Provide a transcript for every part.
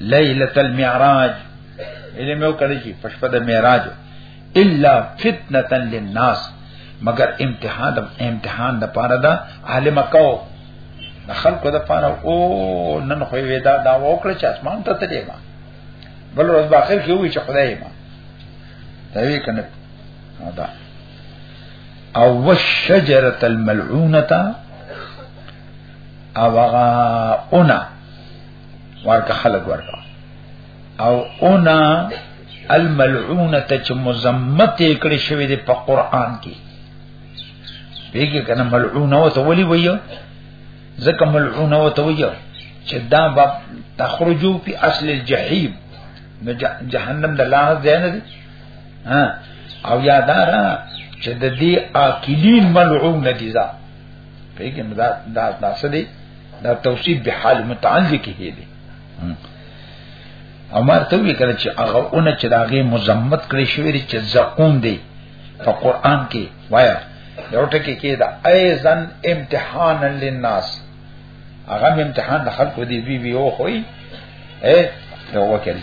ليله المعراج اله مې وکړی چې پښپه د معراج الا فتنه للناس مگر امتحان د امتحان د پاره دا عالم کو د خلکو د پاره او نن خو ودا دا وکړه چې اسمان ته تلې ما بل ورځ به اخر کې وی چې خدای ما دا وی کنه دا او والشجره الملعونه او غا انا ورکه خلق ورکا او اونا الملعونه ته چې مزمت کړي شوی دی په قران کې بیګه کنه ملعونه او ته ولي وایو ځکه ملعونه او ته وایو چې دا باب تخرجو په اصل الجحیم نو جهنم د الله ځای نه دی ها او یادارا چې د دې عاقلین ملعون دي ځا پیګم دا دا دا سدي دا توصیف به حال متعلق کې دي امر ته وی کړ چې هغه اون چې داغه مزمت کړی شوی چې زقون دی په قران کې وایا یو ټکی کې دا ایزن امتحان للناس هغه امتحان د خلکو دی وی وی او خوې اے یو وکړي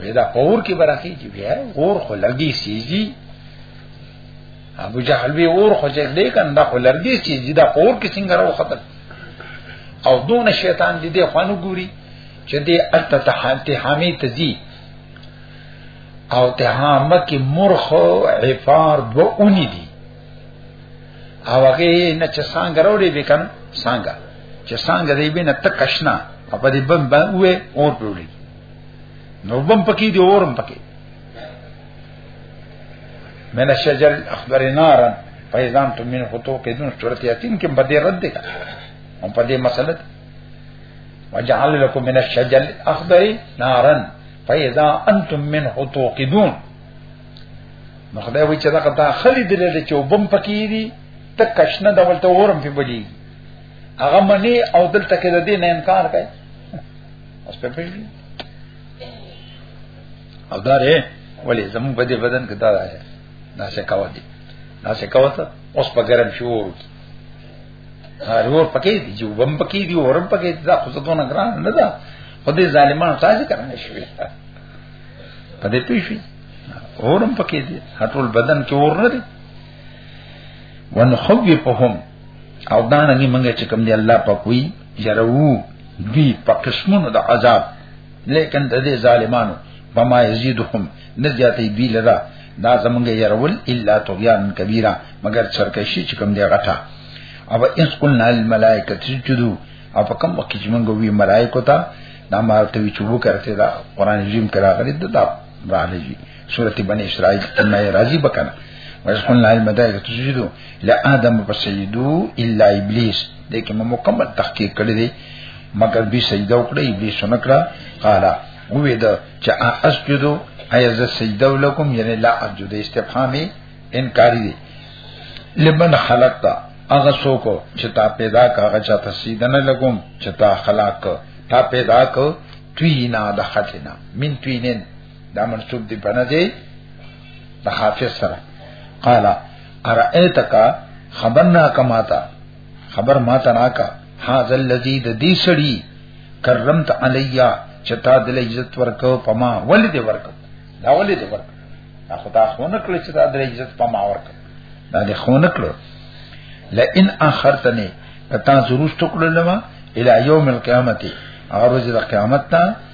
ودا پور کې برخي چې بیا اور خو لګي سيزي ابو جهل به اور خو چې دې کنده خو لګي سيزي دا پور کې څنګه راو خطر او دون شیطان دې دې خوانو ګوري چې دې الته تحانته حمي تزي او تهامه کې مرخ عفار دو اونی دي او هغه نه چې څنګه راوړي به کنه څنګه چې څنګه دې به نه تکشنا په دې بم بم وې اور پروړي نو بم پکې دی اورم پکې من الشجر الاخضر نارا فیضان تو من خطو قیدون صورت یاتین کې بده رد دی هم په دې مسله ده وجعل لكم من الشجر الاخضر نارا فاذا انتم منه توقدون نو خدای وی چې دا کته خلی دلې چې وبم پکې دي ته کښنه د ولته ورم په بلی هغه منی او دلته کې د دې نه انکار کوي اوس په پیږي او دا ری ولی زمون په دې بدن کې دا راځي دا څه کاوه دي دا څه کاوه ته اوس په ګرم شو ورکی هرور پکې دي جو بم پکې دي اورم پکې دي دا خو څه دونه ګران نه ده په دې ظالمانو تاسو کرانه شوی په دې پیښې اورم پکې دي هټول بدن کې اور نه دي ونخوفهم او دا نه منګه چې کوم دی الله په کوی یرو دی په قسمونو د عذاب لیکن د دې ظالمانو بما یزيدهم نزیاتې دی لرا دا زمونږ يرول الا طغيان کبيره مگر سرکشي چې کوم دی غټه او اس قلنا الملائکه تسجدوا او په کوم وخت چې موږ وی ملائکه ته دا مارته وی چې وو کرته دا قران عظیم کرا غلي دا راځي سورت بنی اسرائیل تنه راضی بکنه ویس قل لائل مدائک تسجدو لآدم بسجدو الا ابلیس لیکن ما مکمل تحقیق کړی دی مگر بی سجده وکړه ابلیس نکړه قالا وې دا چې اسجدو ایا ز سجده لکم یعنی لا اسجد استفهامی انکاری دی لمن خلقتا هغه څوک چې تا پیدا کا هغه چاته سیده نه لګوم چې تا خلق تا پیدا کو توی نه د خټینا من توی نه دا منصوب دی بنا دی د خافض سره قال ارئیتک خبرنا کما تا خبر ما تا ناکا هاذا الذی د دې سړی کرمت علیا چتا دل عزت ورکو پما ولې دې ورکو دا ولې دې ورکو دا خدا خونه کړ چې دا دل عزت پما ورکو دا دې خونه کړ لئن اخرتنی کتا ضرور ټکړل ما الی یوم القیامت هغه ورځ د قیامت ته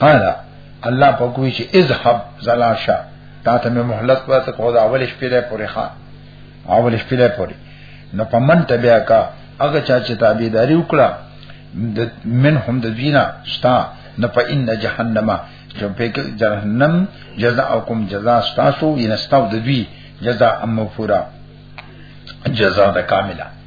قال الله په کوی چې اذهب زلاشا تا ته مهلت پات کو دا اول شپې له پورې ښا اول شپې له پورې نو په من ته بیا کا هغه چا چې تابعداري وکړه من هم د دینا شتا نه په ان جهنم چې په کې جهنم جزاءکم جزاء تاسو ینستو د دوی جزاء مغفورا جزاء کامله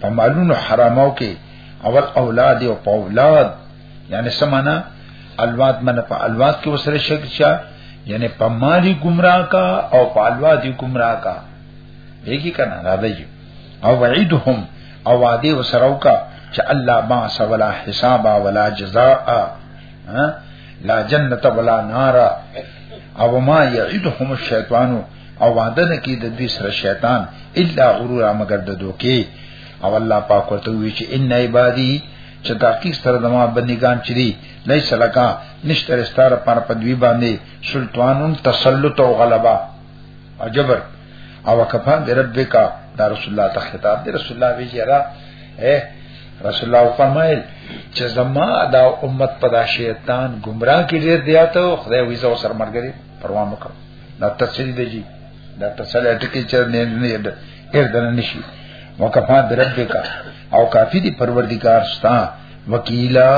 په مالونو حرامو کې اول اولاد او په اولاد یعنی سمانا الواد من په الواد کې وسره شک چا یعنی په مالی گمراه کا او په الواد گمراه کا یګی کنا راځي او وعیدهم او وعده وسره کا چې الله ما سولا حسابا ولا جزاء لا جنت ولا نار او ما یعیدهم الشیطان او وعده نه کی د دوی سره شیطان الا غرور مگر د دوکي او الله پاک ورته وی چې ان عبادی چې تحقیق سره زما بندگان چي دي لیس لکا نشتر استار پر پدوی باندې سلطانون تسلط او غلبا او جبر او کفا بربک دا رسول الله ته خطاب دی رسول الله وی جرا اے رسول الله فرمایل چې زما دا امت پدا شیطان گمراه کړي دی ته خدای ویزه سر مرګري پروا مکو دا تسلی دی جی دا تسلی ټکی چې نه نه ده هر دنه نشي وکفا بربک او کافی دی پروردگار ستا وکیلا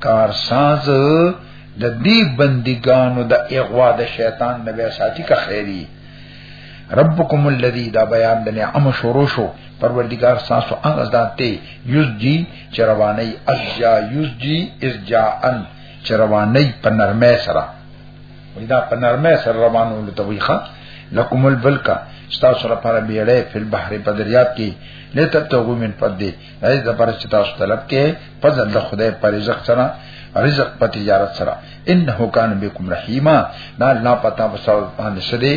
کارساز د دې بندګانو د اغوا د شیطان نه بیا ساتي کا خیری ربکم الذی دا بیان د نعم شروع شو پروردگار ساسو هغه ذات ته یوز جی چروانی اجا یوز جی از جاءن چروانی په نرمه سره وای دا په نرمه سره روانو لته وای ښا لکم البلکا ستا سره پر بیړې په بحر په دریاب کې لته ته ومن پد دی ای د پر چې تاسو طلب کې فضل د خدای پر رزق سره رزق په تجارت سره انه کان بكم رحیما دا الله پتا وسو باندې سره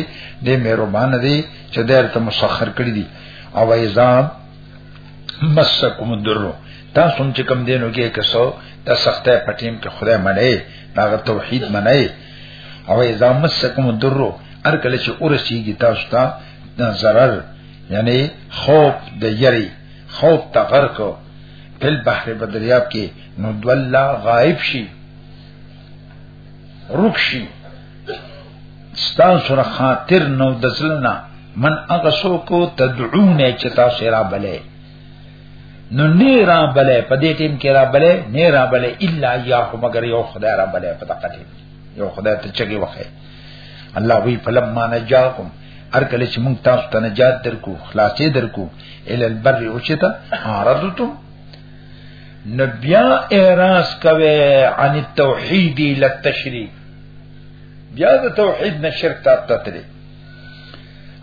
دې مهربان دی چې دې ته مسخر کړی دی او ایزام مسکم الدر دا سم چې کم دینو کې کسو د سختې پټیم کې خدای منې دا توحید منې او اذا مسکم الضر هر کله چې ورسیږي تاسو ته ضرر یعنی خوف د یری خوف ته غرق په بحر بدریاب کې نو دولا غائب شي رکشي ستان سره خاطر نو دزلنا من اغسو کو تدعونه چې تاسو را بلې نو نه را بلې په دې ټیم کې را بلې نه را بلې الا یا خو مگر یو خدای را بلې په دقه ټیم یو خدای ته چګي وخه الله وی فلم ما نجاکم هر کله چې موږ تاسو ته نجات درکو خلاصې درکو ال البر او چتا عرضتم نبیا اعراض کوي عن التوحید للتشریک بیا د توحید نه شرک ته تتلی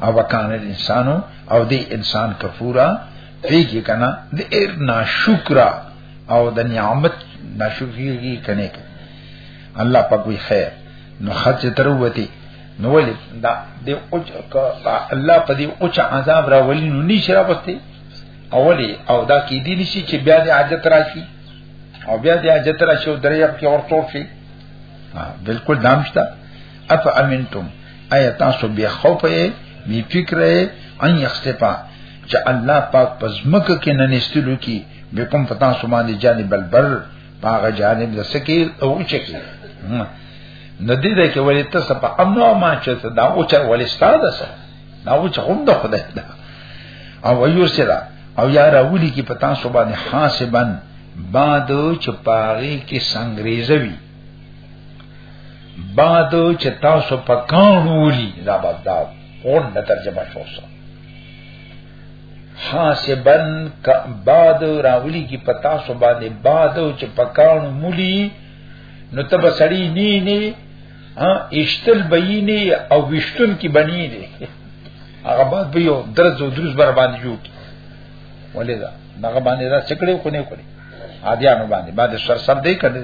او وکانه انسانو او دی انسان کفورا پیږي کنه د ایر ناشکرا او د نعمت ناشکری کنه الله پاک وی خیر نو خرج تروتی نو ولی دا دی او الله په دې او چا عذاب را ولی نو نشي را پسته اولی او دا کې دي نشي چې بیا دې عادت راشي او بیا دې عادت راشي او درې په اور تور شي بالکل دامشتا اف امنتم ایا تاسو بیا خوف یې می فکر یې ان یخسفا چې الله پاک پزمک کې نه نستلو کی به کوم پتا سو باندې جانب البر پاغه جانب د سکیل او چکی ندی ده کې ولې تاسو په امن او ما چې دا او چې ولې ستاد سه دا او چې هم د خدای ده او ویو سره او یا راولی کې پتا سو باندې حاسبن بعد چې پاغي کې سنگریزوي بعد چې تاسو په کانولي دا بغداد اون د ترجمه شو سو حاسبن ک بعد راولي کی پتا سو باندې بعد چې په کانو مولي نو تب سړی نی نی ها اشتل بینی او وشتن کی بنی دی هغه بعد به یو درز او درز بر باندې جوړ ولې دا هغه باندې دا څکړې کو نه کړې عادیانو باندې باندې سر سر دی کړې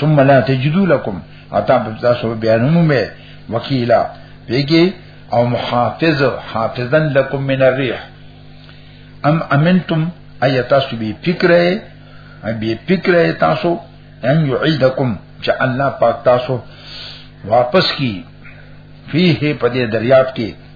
ثم لا تجدو لكم اتا په تاسو بیانونو مې وکیلا بیګي او محافظ حافظا لكم من الريح ام امنتم اي تاسو به فکر اي به فکر تاسو ان يعيدكم چې الله پاک تاسو واپس کی فيه په دې دریاب کې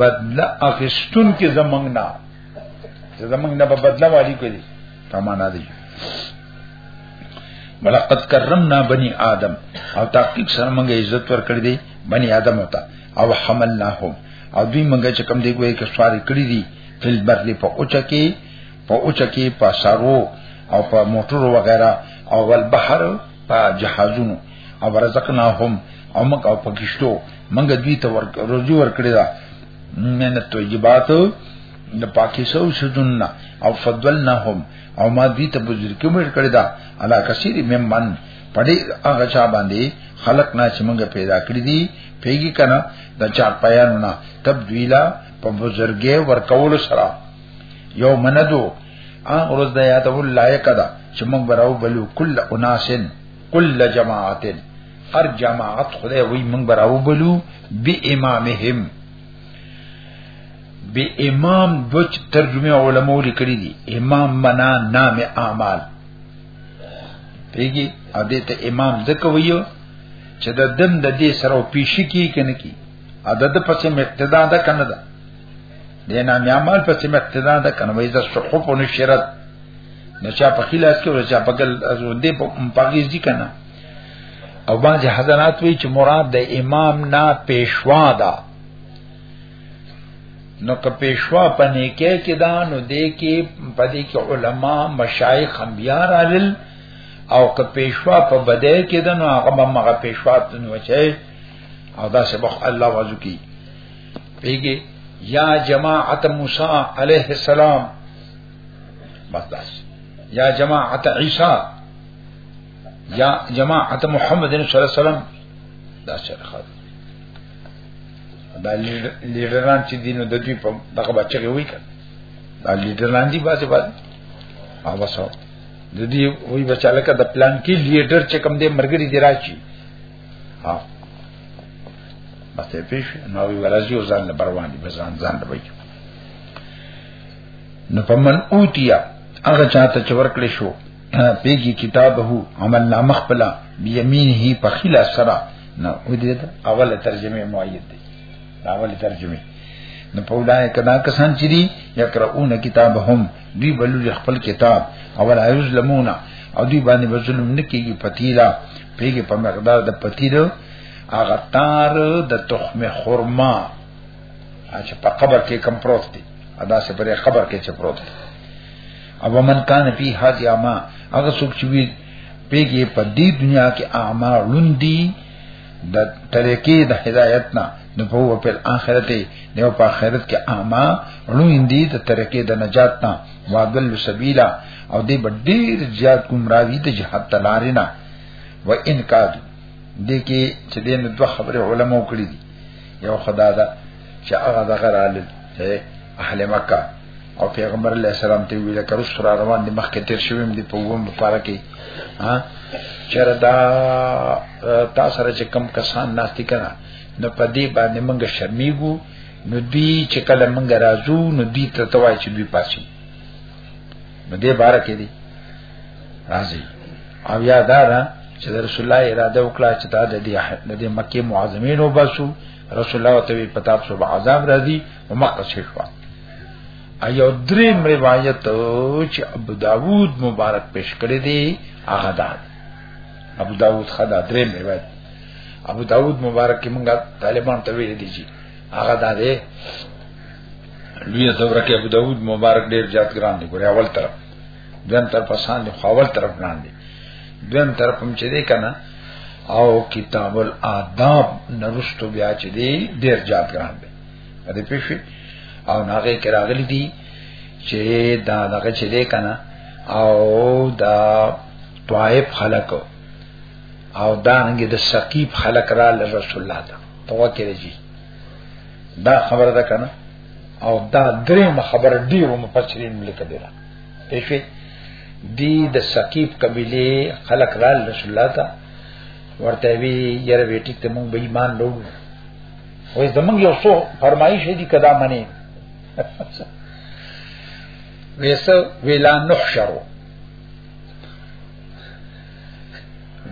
بدل اخستون کې زمنګ نه زمنګ نه بدل والی کوي تمانا دی ولقد کرمنا بني آدم او تحقیق سره موږ عزت ورکړ دي بني آدم ہوتا او حملناهم او دوی موږ چې کم دی کوی کې سوار کړی دي فل برد په اوچا کې په اوچا کې په سارو او په موټر وغیرہ او ول بحر په جهازونو او رزقناهم او موږ او پکشتو موږ دوی ته ورک روزي ورکړی دا من الطيبات د پاکي سو شذن او فضلناهم او ما دوی ته بزرګ کې ورکړی دا علا کثیر ممن پدې هغه چا باندې خلق نه چې موږ پیدا کړی دي پیګی کنه د چا پیانو نه تبدیلا په بزرګي ورکول سره یو مندو ان ورځ د یادو لایق ده چې موږ براو بلو کل اناسن کل جماعت هر جماعت خدای وی من براو بلو بی امامهم بی امام دوچ ترجمه علماء لیکلی دی امام منا نام اعمال پیږي ا دې ته امام ځکه ویو چې د دم د دې سره پیش کی کنه کی ا د پسې مقتدا ده کنه ده دینا میامال په سم اقتدا ده کنه وای د صحف او نشرت نه چا په خلاص کې ورچا چا په ګل از دې په پاګیز دي کنه او باندې حضرات وی چې مراد د امام نه پیشوا ده نو که پیشوا پنې کې کې دا نو دې کې پدې کې علما مشایخ هم بیا رالل او که پیشوا په بده کې دا نو هغه مغه پیشوا نو چي او دا سبق الله وازو کی پیږي یا جماعت موسی علیه السلام بس داس یا جماعت عیسی یا جماعت محمد صلی الله علیه وسلم دا سره خاطر دا لیډران چې دینو د دوی په دغه بچی وی کړ دا لیډران دی باسي باسي او وسو د دې وی بچاله کا د پلان کې لیډر چې کم دې مرګري دی راشي ها بس ته پیش نو وی ورځي او ځان له بروان دي ځان ځان له وایي نو پمن اوتیا هغه چاته چې ورکړې شو پیږي کتابه عمل نامه خپل بیمینه په خلا سره نو ودې دا اوله ترجمه معید دی دا اوله ترجمه نو په ولای کدا کسان چې دي یقرؤون کتابهم دی بلل خپل کتاب اول ایز لمونا او دی باندې بظلم نکیږي پتیلا پیګه په مقدار د پتیر هغه تار د تخم خرما چې په قبر کې کم پروت دی ادا سه پرې قبر کې چې پروت دی او من کان فی حاج اما هغه څوک چې وی پیګه په دې دنیا کې اعما لوندي د طریقې د هدایت نه نو په وپل اخرت دی نو په اخرت کې اعما لوندي د طریقې د نجات نه واضل سبیلا او دې ډیر زیات گمراهی ته جهاد تلارینا و ان کاد دې کې چې دې نو دوه خبره علماو کړې دي یو خدا دا چې هغه د غیر عالم اهل مکه او پیغمبر علیہ السلام ته ویل کړو سر روان دي مخکې تیر شوم دي په ووم لپاره کې ها چر دا تاسو سره چې کم کسان ناشتي کړه نو په دې باندې موږ شرمېږو نو دوی چې کله مونږ راځو نو دوی ته توای چې دوی پاسي نو دې بار کې دي راځي او یا دا را چې رسول الله اراده وکړه چې دا د دې مکه معظمین وباسو رسول الله ته پتا په سبا عذاب راځي او مکه شي شو ایو دریم روایت چې ابو داوود مبارک پیش کړی دی هغه دا ابو داوود خدا دریم روایت ابو داوود مبارک کې مونږه طالبان ته ویل دي چې هغه دا دی لوی دوره کې ابو داود مبارک ډیر زیات ګران دی ګوره اول طرف دیم طرف آسان دی خو اول طرف ګران دی دیم طرف هم چې دی کنه او کتاب الاداب نرستو بیا چې دی ډیر زیات ګران دی ا دې پېښې او هغه کې راغلي دي چې دا دغه چې دی کنه او دا طائف خلق او دا انګه د سقيب خلق را رسول الله توکل جی دا خبره ده کنه او دا درې خبره ډیرو مفسرین ملک دی را پېښې دی د سقیب قبیله خلق را رسول الله تا ورته وی یره بیٹی ته مونږ به ایمان لوړو وې زمونږ یو څو فرمایش دي کدا منی ویسو ویلا نحشرو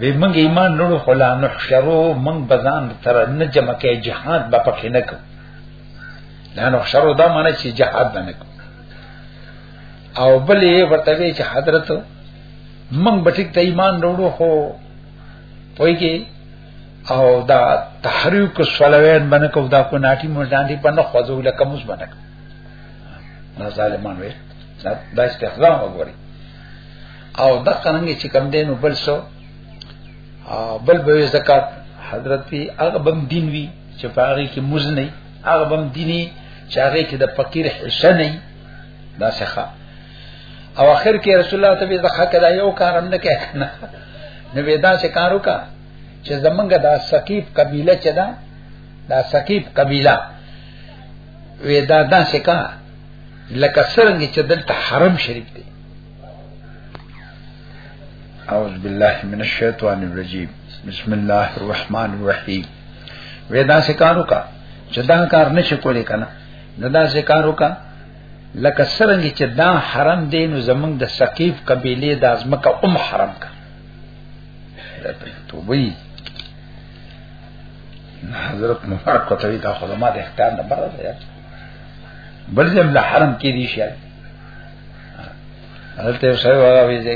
وی منګ ایمان نړو خلا نحشرو منګ بزان تر نه جمع کې جهاد به پکې نه کو دا نحشرو دا معنی چې جهاد باندې کو او بلې ورته وی چې حضرت منګ بټیک ته ایمان نړو خو پوي کې او دا تحریک سولوین باندې کو دا کو ناټي مونږ باندې پنه خوځو لکه موږ باندې نه ظالمان وي دا استخدام وګوري او دا څنګه چې کم دین بل سو بل به زکات حضرت هغه بم دین وی چې پاره کې مز نه هغه بم دیني چې هغه کې د فقیر حصہ نه دا څخه او اخر کې رسول الله ته به حق دا یو کار هم نه کوي نو ودا چې کارو کا چې زمونږ دا سقیب قبیله چې دا دا سقیب قبیله ودا دا څخه لکه څنګه چې دلته حرم شریف دی اعوذ بالله من الشیطان الرجیم بسم الله الرحمن الرحیم ودا سکارو کا چې دا کار نشي کولی کنه دا سکارو کا لکه څنګه چې دا حرم دی نو زمنګ د ثقيف قبيله د ازمکه ام حرم کا دا ته توبې حضرت مبارک کوي دا خدمات احکام نه برابر بل ځم له حرم کې دي شي هلته سره وایي چې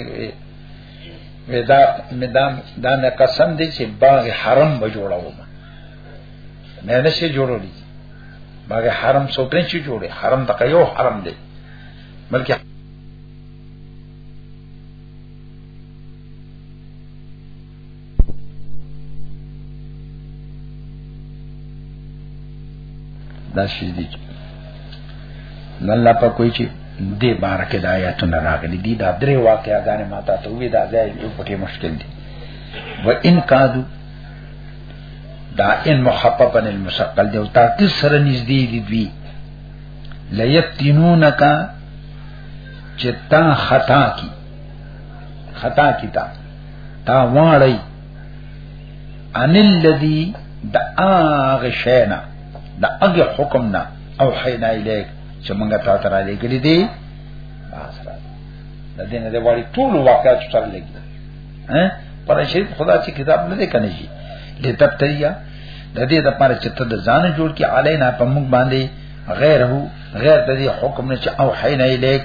ودا مدام دا نه قسم دي چې باغ حرم به جوړاو نه نه شي جوړولې باغ حرم څوک نه شي جوړي حرم د یو حرم دی بلکې دا شي دي نو الله په کوئی چې دې بار کې د آیاتونو راغلي دي دا درې واقعاګانې ماته ته وې دا ځای یو پټي مشکل دي و ان کادو دا ان محببن المشقل دی او تا کس سره نږدې دي دوی لیفتنونک چتا خطا کی خطا کی تا تا واړی ان الذي د هغه شینا د هغه حکم نه او حینا الیک چې موږ تا ته را لګلې دي بس را د دې نه د وړي ټول واقعات سره لګي ها پر شي خدا چې کتاب نه دی کنه شي لتبتلیا د دې د پاره چې ته د ځان جوړ کې علینا په موږ باندې غیره غیر د دې حکم نه چې او حینا الیک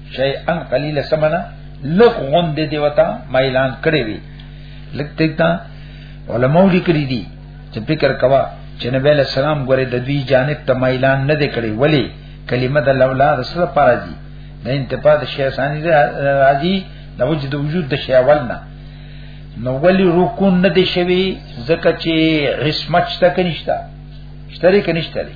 شیئا قلیل سمنا لغ غوند دی وتا مایلان کړی وی لګ تکتا علماء لیکلی دي چې فکر کوا چې نبی له سلام غره د دوی جانب ته مایلان نه دی کړی ولی کلمه د لولا رسول پارازي د انتفاع د شیء ثانی راځي د وجود وجود د شیء ولنا نو ولی رکون نه دی شوی زکه چې عصمت شته کنيشتا شته لري کنيشته لري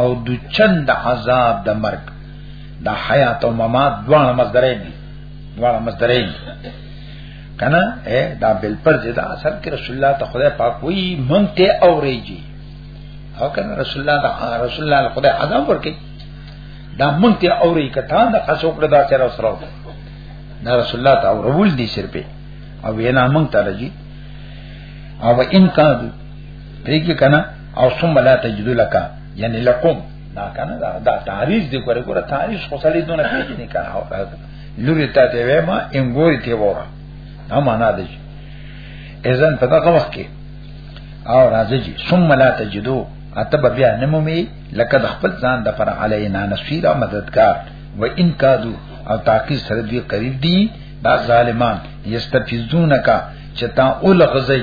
او د چند عذاب د مرګ دا حیات او ممات دواړه مصدرین دي دواړه مصدرین کنه اے دا بل پر جدا اصل کې رسول الله ته خدای پاک وی مونږ ته اوریږي او کنه رسول الله دا رسول الله خدای عذاب ورکي دا مونږ ته اوري کته دا قصو کړه دا سره سره دا رسول الله ته اورول دي سر په او وینا مونږ ته راځي او ان کا دې کې کنه او ثم لا تجد لك یعنی لكم دا کنه دا, دا تعریض دی ګوره ګوره تعریض خو سړی دونه پیږي نه کنه او لوري ته دی وې ما انګوري ته وره دا معنا دی اذن په دغه وخت کې او راځي ثم لا تجدو اتب بیا نمومي لکه د خپل ځان د پر علینا نصيرا مددگار و ان کادو او تاکي سره دی قریب دي دا ظالمان یستفزونکا چتا اول غزي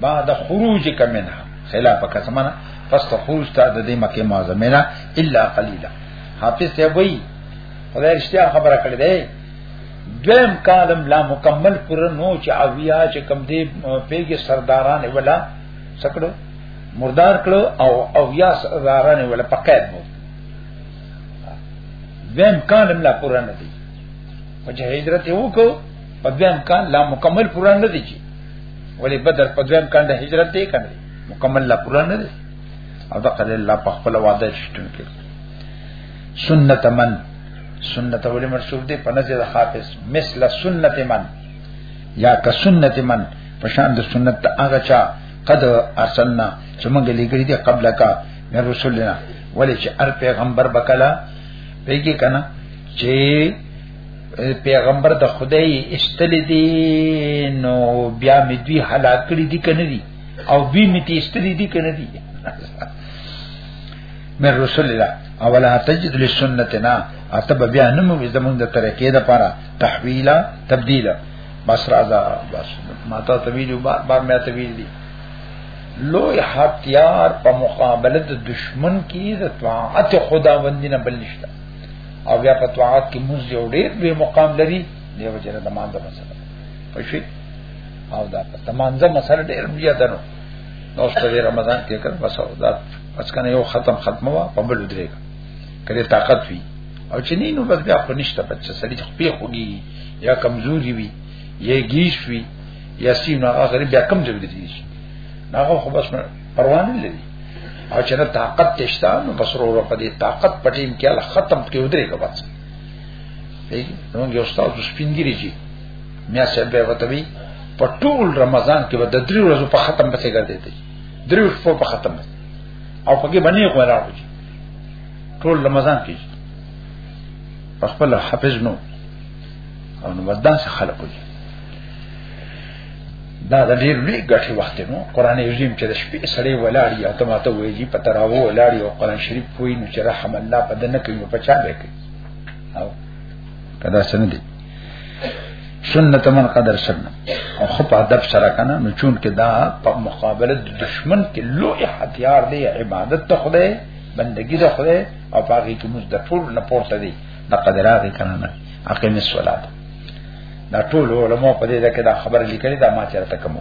بعد خروج کمنها خلاف کسمنا پس خروج تا د دې مکه معظمه نه الا قليلا حافظ ته وای خدای رښتیا خبره کړې ده دویم کالم لا مکمل پر نو چې اویا چې کم دی پیګه سرداران ولا سکړو مردار کړو او او یا سرداران ولا پکایت مو دویم کالم لا پر نه دی چې هجرت وکړو په دویم کال لا مکمل پورا نه دي ولی بدر په دویم کال د هجرت دی کنه مکمل لا پورا نه دي او دا قال الله په خپل وعده شتون کې سنت من سنت ولی مرشوب دی په نزد حافظ مثل سنت من یا که سنت من په شان د سنت هغه چا قد ارسلنا چې موږ لګري دي قبل کا من رسولنا ولی چې هر پیغمبر بکلا پیږي کنه چې پیغمبر د خدای استل دي نو بیا می دوی هلاک کړی دي کنه دي او دوی می تی استل دي کنه دي من رسول الله اولا تجد لسنتنا اتب بیا نمو زمون د طریقې د پاره تحویلا تبدیلا بس راځه بس ماته طویل بار بار مې طویل دي لوی هتیار په مقابله د دشمن کې د طاعت خداوندی نه بل نشته او بیا په طاعت کې موږ یو ډیر به مقام لري دی وجه نه دمانځه مسله پښې او دا دمانځه مسله ډیر بیا درو نو ستاسو رمضان کې کړ بس او دا پس کنه یو ختم ختمه وا په بل درې کړي طاقت وی او چې نه نو بس بیا خو نشته بچ سړي خپې خوږي یا کمزوري وي یا گیش وي یا سینا هغه بیا کم ځای دي هغه خو بس پروا نه لري او چې طاقت تشتا نو بس ورو په دې طاقت پټیم کې الله ختم کې ودرې غواړي نو یو استاد سپینګری جی میا صاحب به وتوی په ټول رمضان کې به د درې ورځې په ختم بچي ګرځي دی درې شپو په ختم او پکې باندې خو راوځي ټول رمضان کې په خپل حافظ نو او نو ودان څخه خلق وي دا د ډیر لوی ګټي وخت نو قران عظیم چې د شپې سړی ولاړی او ته ماته وایي چې پتراو ولاړی او قران شریف پوی نو چې رحم الله په دنه کې نو پچا به کوي او کدا سن دي سنت من قدر سنت او خو په ادب سره کنه نو چون کې دا په مقابله د دشمن کې لوی هتیار دی عبادت ته خدای بندگی ته خدای او پاګه کې مزدفور نه پورته دی د قدرات کنه نه اقیم الصلاه دا ټول علماء په دې ده کې دا خبر لیکلي دا ما چرته کوم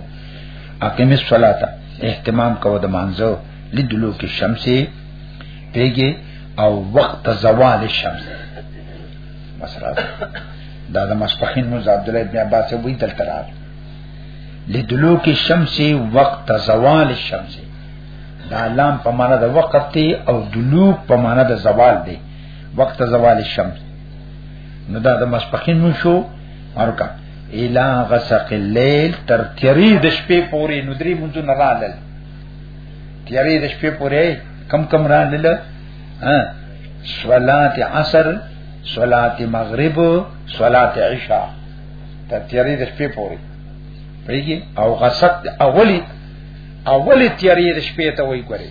اقیم الصلاۃ اهتمام کو د مانزو لدلو کې شمس پیږي او وقت زوال الشمس مسرات دا د مسپخین مو عبد الله ابن عباس وی دلته را لدلو کې شمس وقت زوال الشمس دا لام په معنا د وقت او دلوک په معنا د زوال دی وقت زوال الشمس نو دا د مسپخین مون شو ارکا الا غسق الليل تر تیری د شپې پورې نو درې مونږ نه رالل تیری د شپې پورې کم کم رالل ها صلات عصر صلات مغرب صلات عشاء تر تیری د شپې پورې پیږي او غسق اولی اولی تیری د شپې ته وای ګوري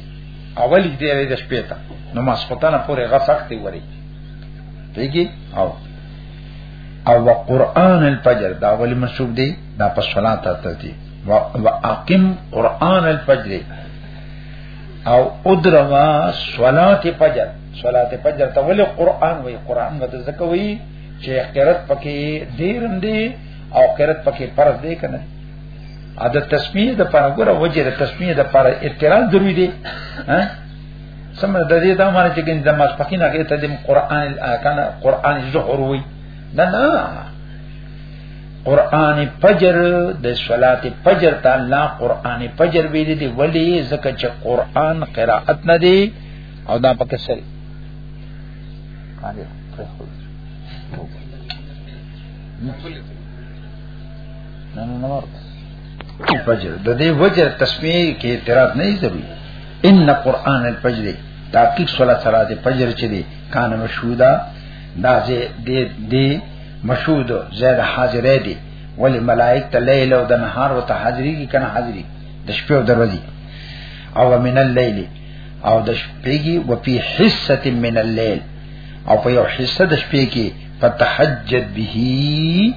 اولی تیری د شپې ته نو ماسختانه پورې غسق دی وري دیږي او او قران الفجر دا ولی منسوب دی دا په صلات ته دی واقم قران الفجر او ادروا صلات فجر صلات فجر ته ولی قران وی قران مته زکه وی چې قرات پکې ډیرم دی او قرات پکې فرض دی کنه ا د تسمیه د پر غره وجه د تسمیه د پر اعتراض ضروری دی ها سم د دې دا معنی چې ګنې د ماسپخین هغه ته د قران الاکان قران ظهور وي نه نه قران فجر د صلات فجر ته الله قران فجر ویل دي ولی زکه چې قران قرائت نه دی او دا پکې سل قاضي نن نور فجر د دې وجه تسمیه کې اعتراض نه ضروري ان قران الفجر تحقیق صلات صلات فجر چې دی کان مشهودا دا زه دې دې مشهود زید حاضر دی ولی ملائک ته لیل او د نهار او ته حاضری کی کنه حاضری د شپې او دروازې او من الليل او د شپې کی و فی حصه من الليل او په یو حصه د شپې کې فتحجد به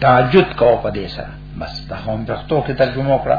تعجد کو په دې سره بس دا هم پښتو کې ترجمه وکړه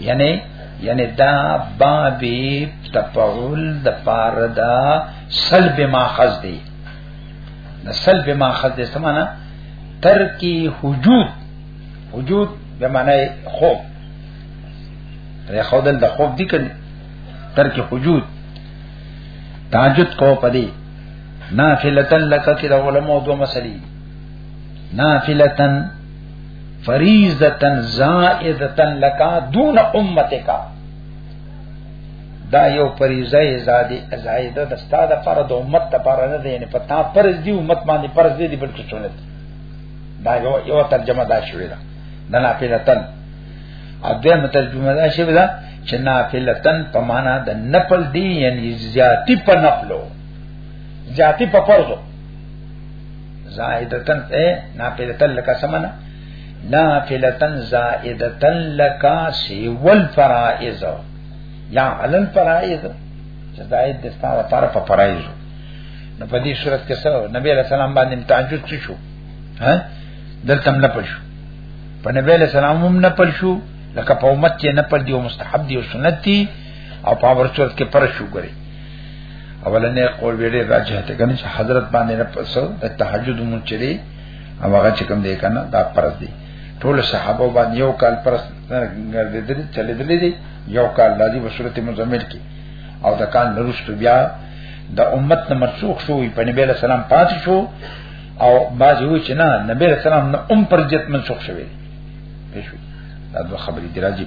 یعنی یعنی دا باب تفعول د پار دا سلب ماخذ دی د سلب ماخذ دی سمانا ترکی حجود حجود به معنی خوب پر خودل د خوب دی کنه ترکی حجود تاجد کو پدی نافلتن لکه چې د علماء دوه مسلې نافلتن فریضتن زائدتن لکا دون امتک دا یو فریضه زادی زائده د استاد پر د امت ته پر نه دی نه پتا فرض دی امت باندې فرض دی بلکې سنت دا یو یو ترجمه دا شوې ده د نافلتن اده مترجمه دا شوې ده چې نافلتن په معنا د نفل دی یعنی زیاتی په نفلو زیاتی په فرضو زائدتن اے نافلتن لکا سمنا نافلتن زائدتن لکا سیول فرائض یا علن فرائض چې زائد دستا و طرف فرائض نو په دې صورت کې سره نبی علیہ السلام باندې امتحان څه شو ها دلته نه پړ شو په نبی علیہ السلام هم نه پړ شو لکه په امت کې نه پړ دی او مستحب دی او سنت دی او په ورسره کې پر شو ګره اولنې قول ویلې راجه ته کنه چې حضرت باندې نه پسو د تهجد مونږ چلی او هغه چې کوم دی کنه دا پرز دی ټول صحابه باندې یو کال پرز ګرځیدل چلے دلی دی یو کال لازم بصورت مزمل کې او د کان نرستو بیا د امت نه مرسوخ شو په نبی له سلام پات شو او باز یو چې نه نبی له سلام نه ام پر جت منسوخ شوی دی دا دوه خبرې دی راځي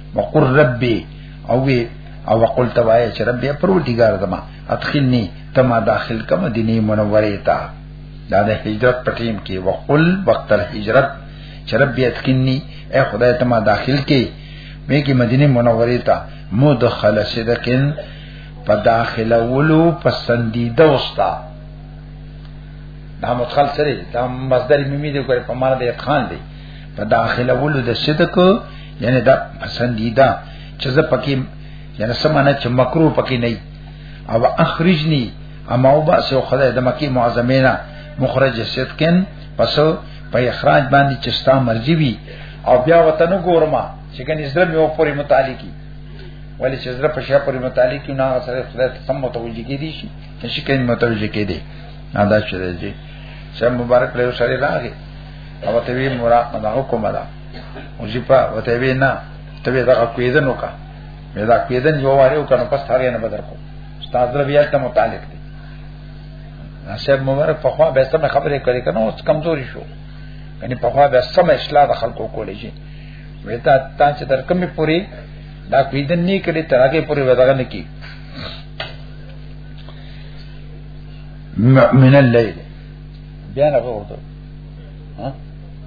وقر ربي او وی او وقل توایا چې ربي پروردګار زما ادخلني تما داخل کما دیني منورې تا دا د هجرت په ټیم کې وقل وقت الهجرت چې ربي ادخلني اے خدای تما داخل کې مې کې مدینه منورې تا مدخل صدقن په داخله ولو پسندیده وستا دا مدخل سره دا مصدر میمی دی کوي په معنا د اتخان دی په داخله ولو د صدق یعنی دا پسندیده چې زه پکې یعنی سمانه چې مکروه پکې نه او اخرجنی اما او با سو خدای د مکی معظمه نه مخرج صدقن پس په اخراج باندې چې ستا مرضی وي او بیا وطن ګورما چې کني زړه مې پورې متعلقي ولی چې زړه په شیا پورې متعلقي نه سره خدای ته سم متوجي کېدی شي چې شي کني متوجي کېدی نه دا چې دی چې مبارک له سره راغی او ته وی مراد نه حکم ده او چې په وته وینا ته به دا کویدن وکا مې دا کویدن یو واره وکړ نو پس هغه نه بدر کو استاد ربیع ته متعلق دی نصیب مبارک په خوا به سم خبرې کړې کنه اوس کمزوري شو یعنی په خوا به سم اصلاح خلکو کولې شي وېتا تا چې تر کومې پوری دا کویدن نه کړي تر هغه پوری وداغه نه کی من الليل بیا نه ورته ها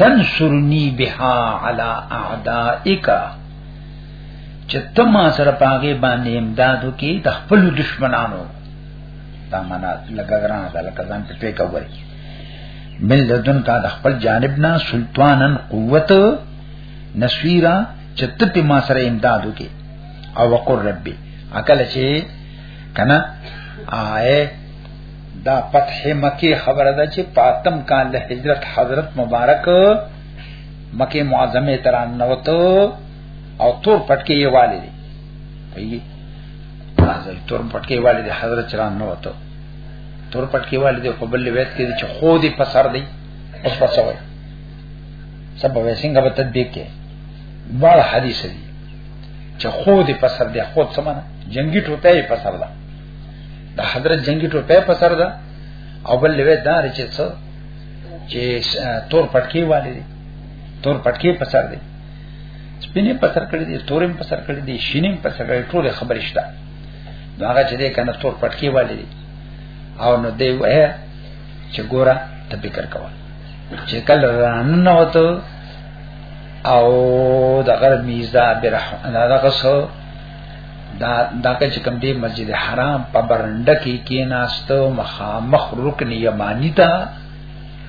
تنصرنی بها علی اعدائک چې ته ما سره پاګې باندې امداد وکې د خپل دشمنانو دا معنا لګا غران ده لکه ځان په ټیک وګوري من لدن کا د خپل جانب نه سلطانن قوت نسویرا چې ته په ما سره امداد وکې او وقر ربي عقل چې کنا آئے دا فتح مکی خبره ده چې پاتم کال له هجرت حضرت مبارک مکی معظمه تران نوته او تور پټکی یې والي دي پیږي حاضر تور پټکی والي دي حضرت چران نوته تور پټکی والي دي په بل وخت کې چې خو دې پسر دی اوس پسوي سبب یې څنګه به تطبیق کې بار حدیث دی چې خو دې پسر دی خو څه معنا جنگي ټوته یې پسر ده د حضرت جنگی ټوپه په سر ده او بل لوي دار چې څو چې تور پټکی والي دي تور پټکی په سر دي سپینې په سر کړې دي تورم په سر کړې دي شینم په سر کړې ټول خبرې شته نو هغه چې دې کنه تور پټکی والي دي او نو دی وه چې ګوره ته فکر کوه چې کله رانه وته او دغه میزه برح دغه سو دا دا چې کوم دی مسجد حرام په برنده کې کېناستو مخامخ رکن یمانی ته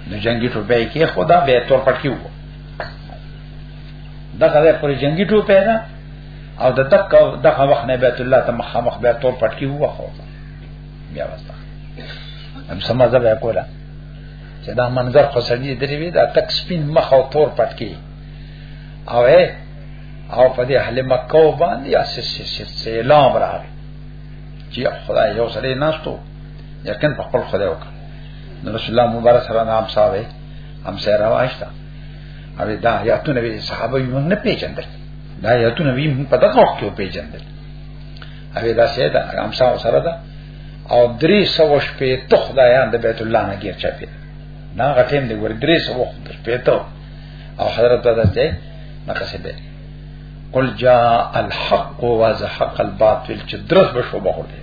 نو جنگی ټوپه کې خدا به تور پټ کیو دا غره پر جنگی ټوپه نه او د تک دغه وخت نه بیت الله ته مخامخ به تور پټ کیو خو بیا وستا هم سمزه به کوله چې دا منظر خو سړي درې وی دا تک سپین مخ او تور پټ کی او اے او په دې اهل مکه باندې اساس شي سلام راغی چې خدای یو سره ناشتو یقین په خپل خدای وکړ نو رسول الله مبارک سره نام صاحب هم سره راوښتا او دا یا تو نبی صحابه یې موږ نه پیژندل دا یا تو نبی موږ په دغه وخت کې پیژندل او دا شه دا هم سره سره دا او درې سو شپې ته خدایان د بیت الله نه ګیر چا پیدا نا غټیم دی ور درې سو وخت پیدا او حضرت بدر ته نقصه به قل جاء الحق وزحق الباطل چې درس بشو بغور دی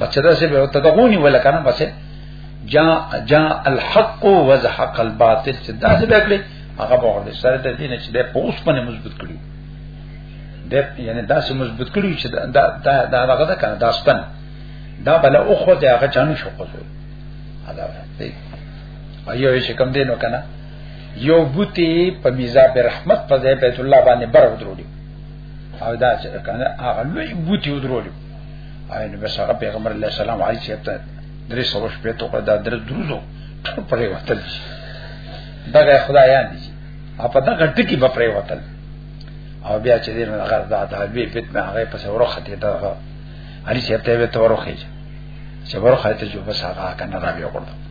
بچه دا سه به تدغونی ولا کنه بس جاء جاء الحق وزحق الباطل چې دا سه به کړی هغه بغور دی سره د دې نه چې د پوس باندې مضبوط کړی د یعنی دا سه مضبوط کړی چې دا دا دا هغه دا کنه دا سپن دا بل او خو دا هغه چانه شو کوو ادا دی ایو چې کم دینو کنه یو بوتي په میزاب رحمت په ځای بیت الله باندې بر ودرولې او دا چې کنه هغه لوی بوتي ودرولې او نو بس هغه پیغمبر الله سلام علیه چې ته درې سو شپې ته قدا در دروزو ټول پرې وتل دغه خدایان دي او په دغه ټکی به پرې وتل او بیا چې دې نه غرض دا دا به فتنه هغه پس ورخه دې دا علي چې ته به تورخه چې ورخه ته جو بس هغه کنه را بیا وړل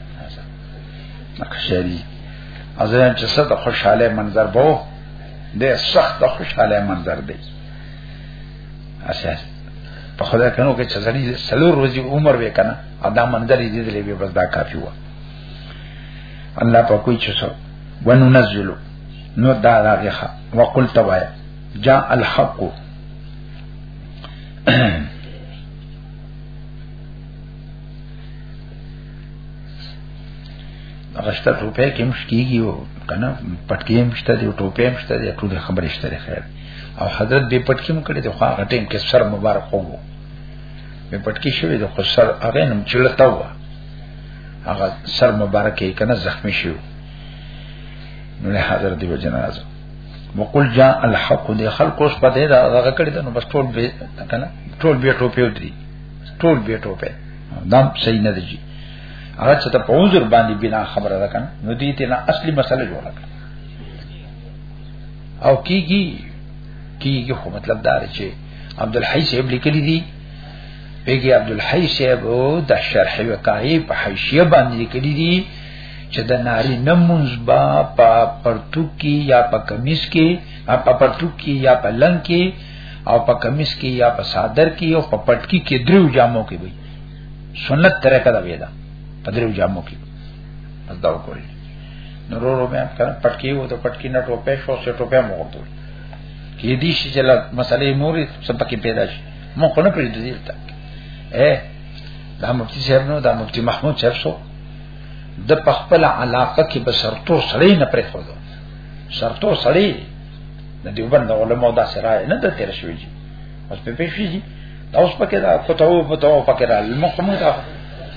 نقشری ازایم چې څه د خوشاله منظر بو د سخت د خوشاله منظر دی اساس په خدای کنو کې چې زړی سلور ورځې عمر وکنه ادا منظر یې دې لې به بس دا کافی و الله په کوئی څه وننزلو نو دا راغه وقلت وایا جاء الحق هغه شته ټوپه کې مشکیږي او کنه پټکی مشته دی ټوپه مشته دی ټول خبرې شته خیر او حضرت به پټکی مو کړی دی خو هغه ټیم کې سر مبارک وو به پټکی شوی دی خو سر هغه نم چلتا و هغه سر مبارک یې کنه زخمی شو نو له حاضر دی جنازه وقل جاء الحق دی خلق اوس پته دا هغه کړی دی نو بس ټول به کنه ټول به ټوپه ودی ټول به ټوپه دا صحیح نه دی هغه چې ته په عذر باندې بنا خبره ده کنه نو دې ته نه اصلي مسله جوړه او کیږي کیږي خو مطلب دا دی چې عبد الحی صاحب لیکلی دی بیگی عبد الحی صاحب د شرح وکای په حیشیه باندې لیکلی دی چې د ناری نمونز با په پرتوکی یا په کمیس کې په پرتوکی یا په لنګ کې او په کمیس کې یا په صادر کې او په پټکی کې دریو جامو کې وي سنت طریقه دا ویدا په دریو جامو کې پس دا وکړي نو ورو ورو بیا کړه پټکی وو ته پټکی نه ټوپه شو سه ټوپه مو ورته کې دې شي چې لا مسلې مورې سپکه پیدا شي مو خو نه پرې دې تا اے دا مفتی صاحب نو دا مفتی محمود صاحب سو د پخپل علاقه کې بسرتو سړی نه پرې خو سرتو سړی د دیوبند علماء دا سره نه د تیر شوی جی اوس په پیښې دي دا اوس پکې دا فتاو فتاو پکې را مخمو دا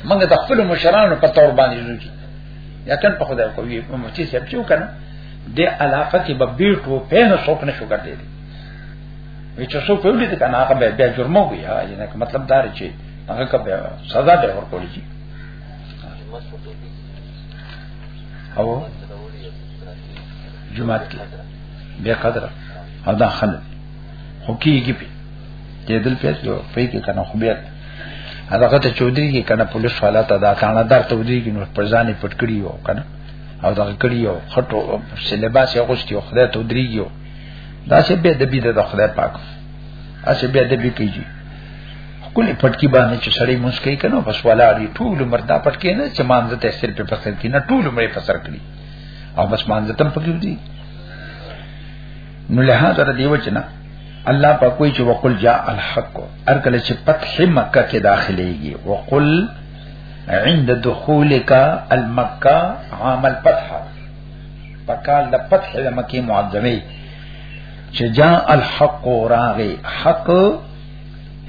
موږ د خپل مشرانو په تور باندې لږی یا کله په خدای کوي په مفتی صاحب چې وکنه د علاقه کې به بیرټو په نه څوک نه شو ګرځي وی چې څوک ویل دي کنه هغه به جرمو وي یعنی مطلب دار چې هغه کبه سزا به ورکول شي او جماعت کې بے قدر او دا خل خو کیږي په دې دل پیس یو په کې کنه خو بیا هغه ته چودري کې کنه پولیس حالات ادا تانه دار ته ودی کې نو پر ځان پټ کړی یو کنه او دا کړی یو خټو سلیباس یې غوښتي او خدای ته ودري یو دا چې به د بيد د خدای پاک اسی به د بي کیږي خپل پټکی باندې چې سړی مسکی کنه بس ولاړی ټول مردا پټکی نه چې مانځ ته سر په پسر کې نه ټول مې پسر کړی او بس مانځه تم پکې دي نو له دا دیو جنا الله په کوئی چې وقل جاء الحق ار کله چې فتح مکه کې داخليږي وقل عند دخولك المکه عام الفتح پکال د فتح د مکه معظمه چې جاء الحق راغي حق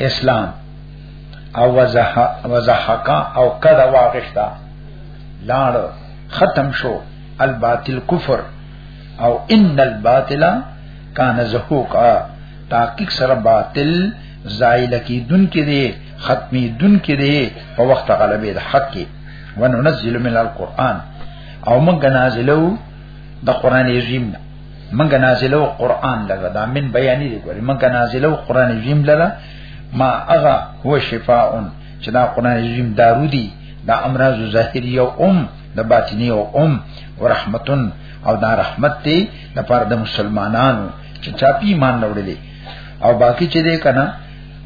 اسلام او وزحقا او کدا واغشتا لاړو ختم شو الباطل کفر او ان الباطل کان زهوقا تحقیق سره باطل زائل کی دن کې دی ختمی دن کې دی په وخت غلبې د حق کې وننزل من القران او موږ نازلو د قران عظیم نه موږ نازلو قران لګا دا من بیانې دی ګورې موږ نازلو قران عظیم لګا ما اغا هو شفاء چې دا قران عظیم دارو دي دا امراض ظاهری او ام د باطنی او ام ورحمتن او دا رحمت دی د پر د مسلمانانو چې چا پی ایمان وروړي او باقی چې دې کنه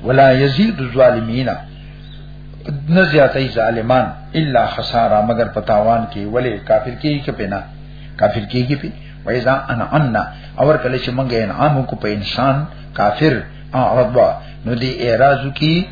ولا یزيد الظالمین نه زیاتې ظالمان الا خسارا مگر پتاوان کې ولی کافر کې کې پنا کافر کې کې پی وایذا انعمنا اور کله چې مونږه انعام کو په انسان کافر اعرض نو دی اعراض کی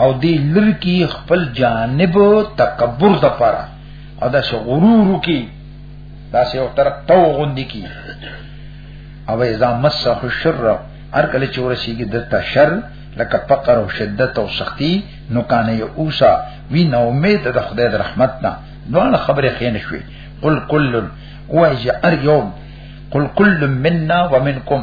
او دی لر کی خپل جانب تکبر د پاره او دا شو غرور کی دا سه یو طرف تو غوندی کی او اذا مسه الشر هر کله چې ورسیږي د تشر لکه فقر او شدت او سختی نو کانه یو اوسا وی نو امید د خدای د رحمت نه دوه خبره خین شوي قل کل او یې ار یوم قل کل منا ومنکم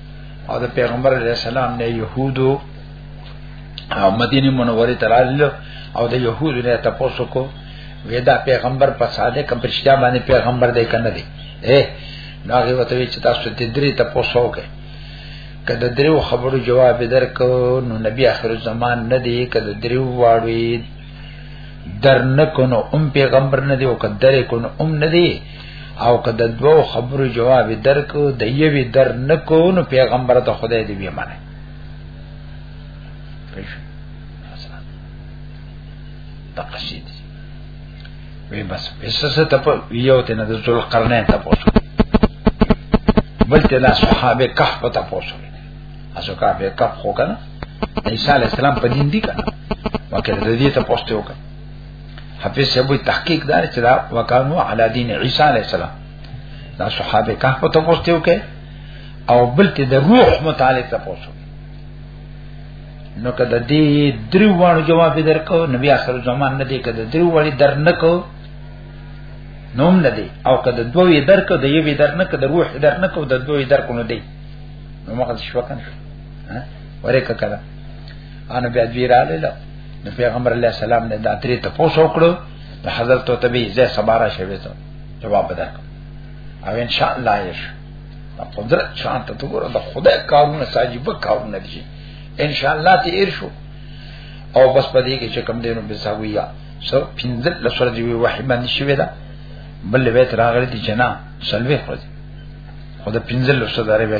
او د پیغمبر علی السلام نه يهودو او مدینه منوره ته راغلل او د يهودو نه تاسو کو ودا پیغمبر په صادق پرشتیا باندې پیغمبر دی کنه دی اے ناغه وته چې تاسو دې درې تاسو وکړئ کله دریو خبرو جواب درک نو نبی اخر زمان نه دی کله دریو واړوي در نکنو ام پیغمبر نه دی او کدر کنو ام نه دی او که د دوو خبرو جواب درکو د یوې در نکو نو پیغمبر ته خدای دی به منه د قصید وی بس وسسه ته په یو ته نه د ذل قرنه ته پوسو بلته لا صحابه کهف ته پوسو اسو کهف کهف خو کنه عیسی علی السلام په دین دی کنه وکړه د دې ته پوسټ وکړه حافظ صاحب تحقیق دار چې دا وکانو علی دین عیسی علی السلام دا صحابه کهف ته پوښتیو کې او بل ته د روح متعلق ته پوښتو نو کده دې درو وانو جواب درکو نبی اخر زمان نه دې کده درو وړي در نه کو نوم نه دې او کده دوی درکو د یوی در نه کده روح در نه کو د دوی درکو نه دې نو مخه شو کنه ورکه کړه انا بیا دوی را لاله نو پیغمبر علیه السلام نه دا تری ته پوسو کړو د حضرت او تبي زه سبارا شوی ته جواب بدک او ان شاء الله یې شو د قدرت شان ته وګوره د خدای کارونه ساجيب کارونه دي ان شاء الله ته ایر شو او بس پدې کې چې کم دینو بساویا سو پینځل لسره دی وحی باندې شوی دا بل وې تر هغه دي چې نه سلوي خو خو د پینځل لسره دره وې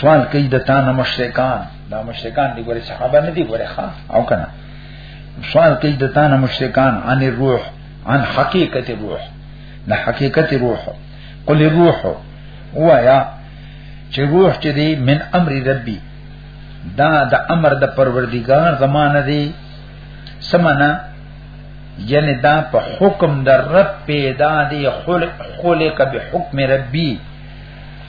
سوال کوي د تا نه مشرکان دا مشرکان دی ګوره صحابه نه دی ګوره ښا او کنه سوال کوي د تا نه مشرکان عن الروح عن حقیقت الروح د حقیقت روح قل الروح وایا چې روح چې دی من امر ربي دا د امر د پروردگار زمانه دی سمانا یعنی دا په حکم د رب پیدا دی خلق خلق به حکم ربي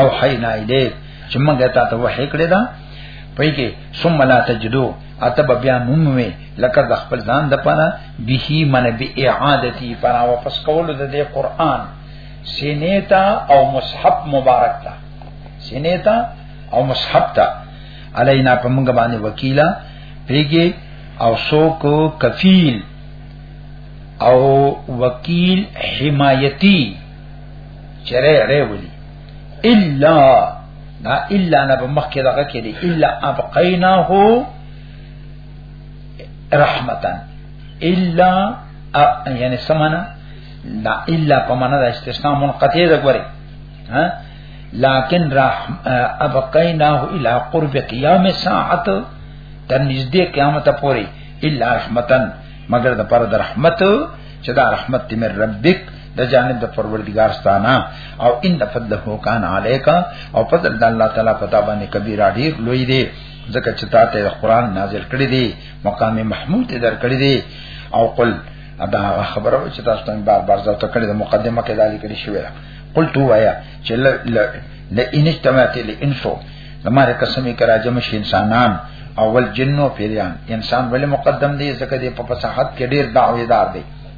او حینا الیک چې موږ ته ته وحی کړی دا پای کې ثم لا تجدو اتب بیا موموي لکه د خپل ځان د پاره به من به اعادتي پر واپس کول د دې قران سینیتا او مصحف مبارک تا سینیتا او مصحف تا علینا په موږ باندې وکیلا پیګي او سو کو کفیل او وکیل حمایتی چرې اړې ولي الا دا الا نه بمخ کې دغه کې دي الا ابقیناه رحمتا الا یعنی سمانا لا الا په معنا د استثناء منقطع ده ګوري ها لكن رحم ابقيناه الى قرب قيام الساعه تر نږدې قیامت پورې الا رحمتن مگر د پر د رحمت چې دا رحمت تیمر ربک د جانب د پروردگار ستانه او ان فضله کان علیکا او فضل د الله تعالی پتا باندې کبیر ډیر لوی دی ځکه چې تا ته قرآن نازل کړی دی مقام محمود ته در کړی دی او قل ادا خبره چې تاسو ته بار بار ځو ته کړی د مقدمه کې دالی کړی شوی قل تو وایا چې ل ل ان اجتماعت ل انسو زماره قسمی کرا جمع شي انسانان اول جنو پیریان انسان ولې مقدم دی ځکه د په فصاحت کې ډیر دعویدار دی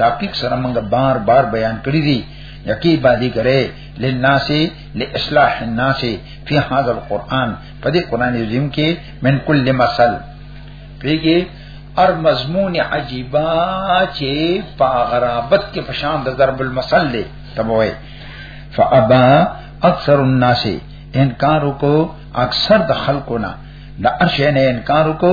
تحقیق سره موږ بار بار بیان کړی دی یقی بادی کرے للناس لاصلاح الناس فی هذا القرآن په دې قران عظیم کې من کل مثل پیږي ار مضمون عجیبا چې په غرابت کې پشان د ضرب المثل له تبوي فابا اکثر الناس انکار کو اکثر د خلقونه د ارشه نه انکار کو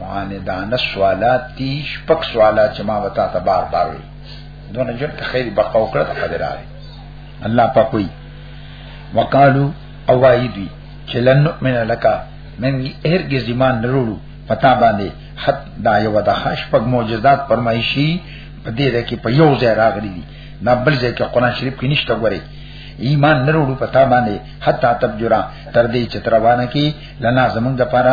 معاندانه سوالات دي شپک سوالات چې ما وتا ته بار بار وي دونه جن ته خیر بقا وکړه ته خبر راغی الله پاک وی وقالو اوایدی چې لن نؤمن لك من هرگز ایمان نرولو پتا باندې حد دا یو د خاص پک معجزات فرمایشي په دې ده کې په یو ځای راغلي دي نه بل ځای کې قران شریف کې نشته غوري ایمان نرولو پتا باندې حتا تبجرا تر دې چتروانه کې لنا زمونږ لپاره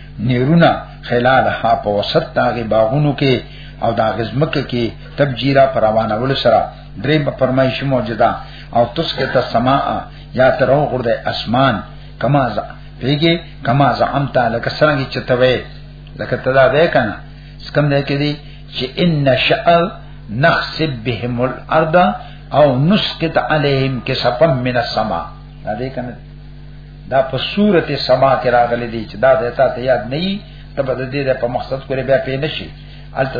نیرونه خلال ها په وسط داغه باغونو کې او دا غزمکه کې تبجیرا پر روانه ول سره درې په فرمایش موجوده او تسکه ته سما یا ترو غرده اسمان کما ز پیګه کما ز امتا لکه څنګه چې توې لکه تدا وې کنه سکم دې کې دي چې ان شاء نخسب بهم الارض او نسقط عليهم كسفا من السماء دا دې کنه دا په صورت سما کې راغلي دي چې دا د تا ته یاد نه وي ته به د دې په مقصد پورې بیا پې نشي الته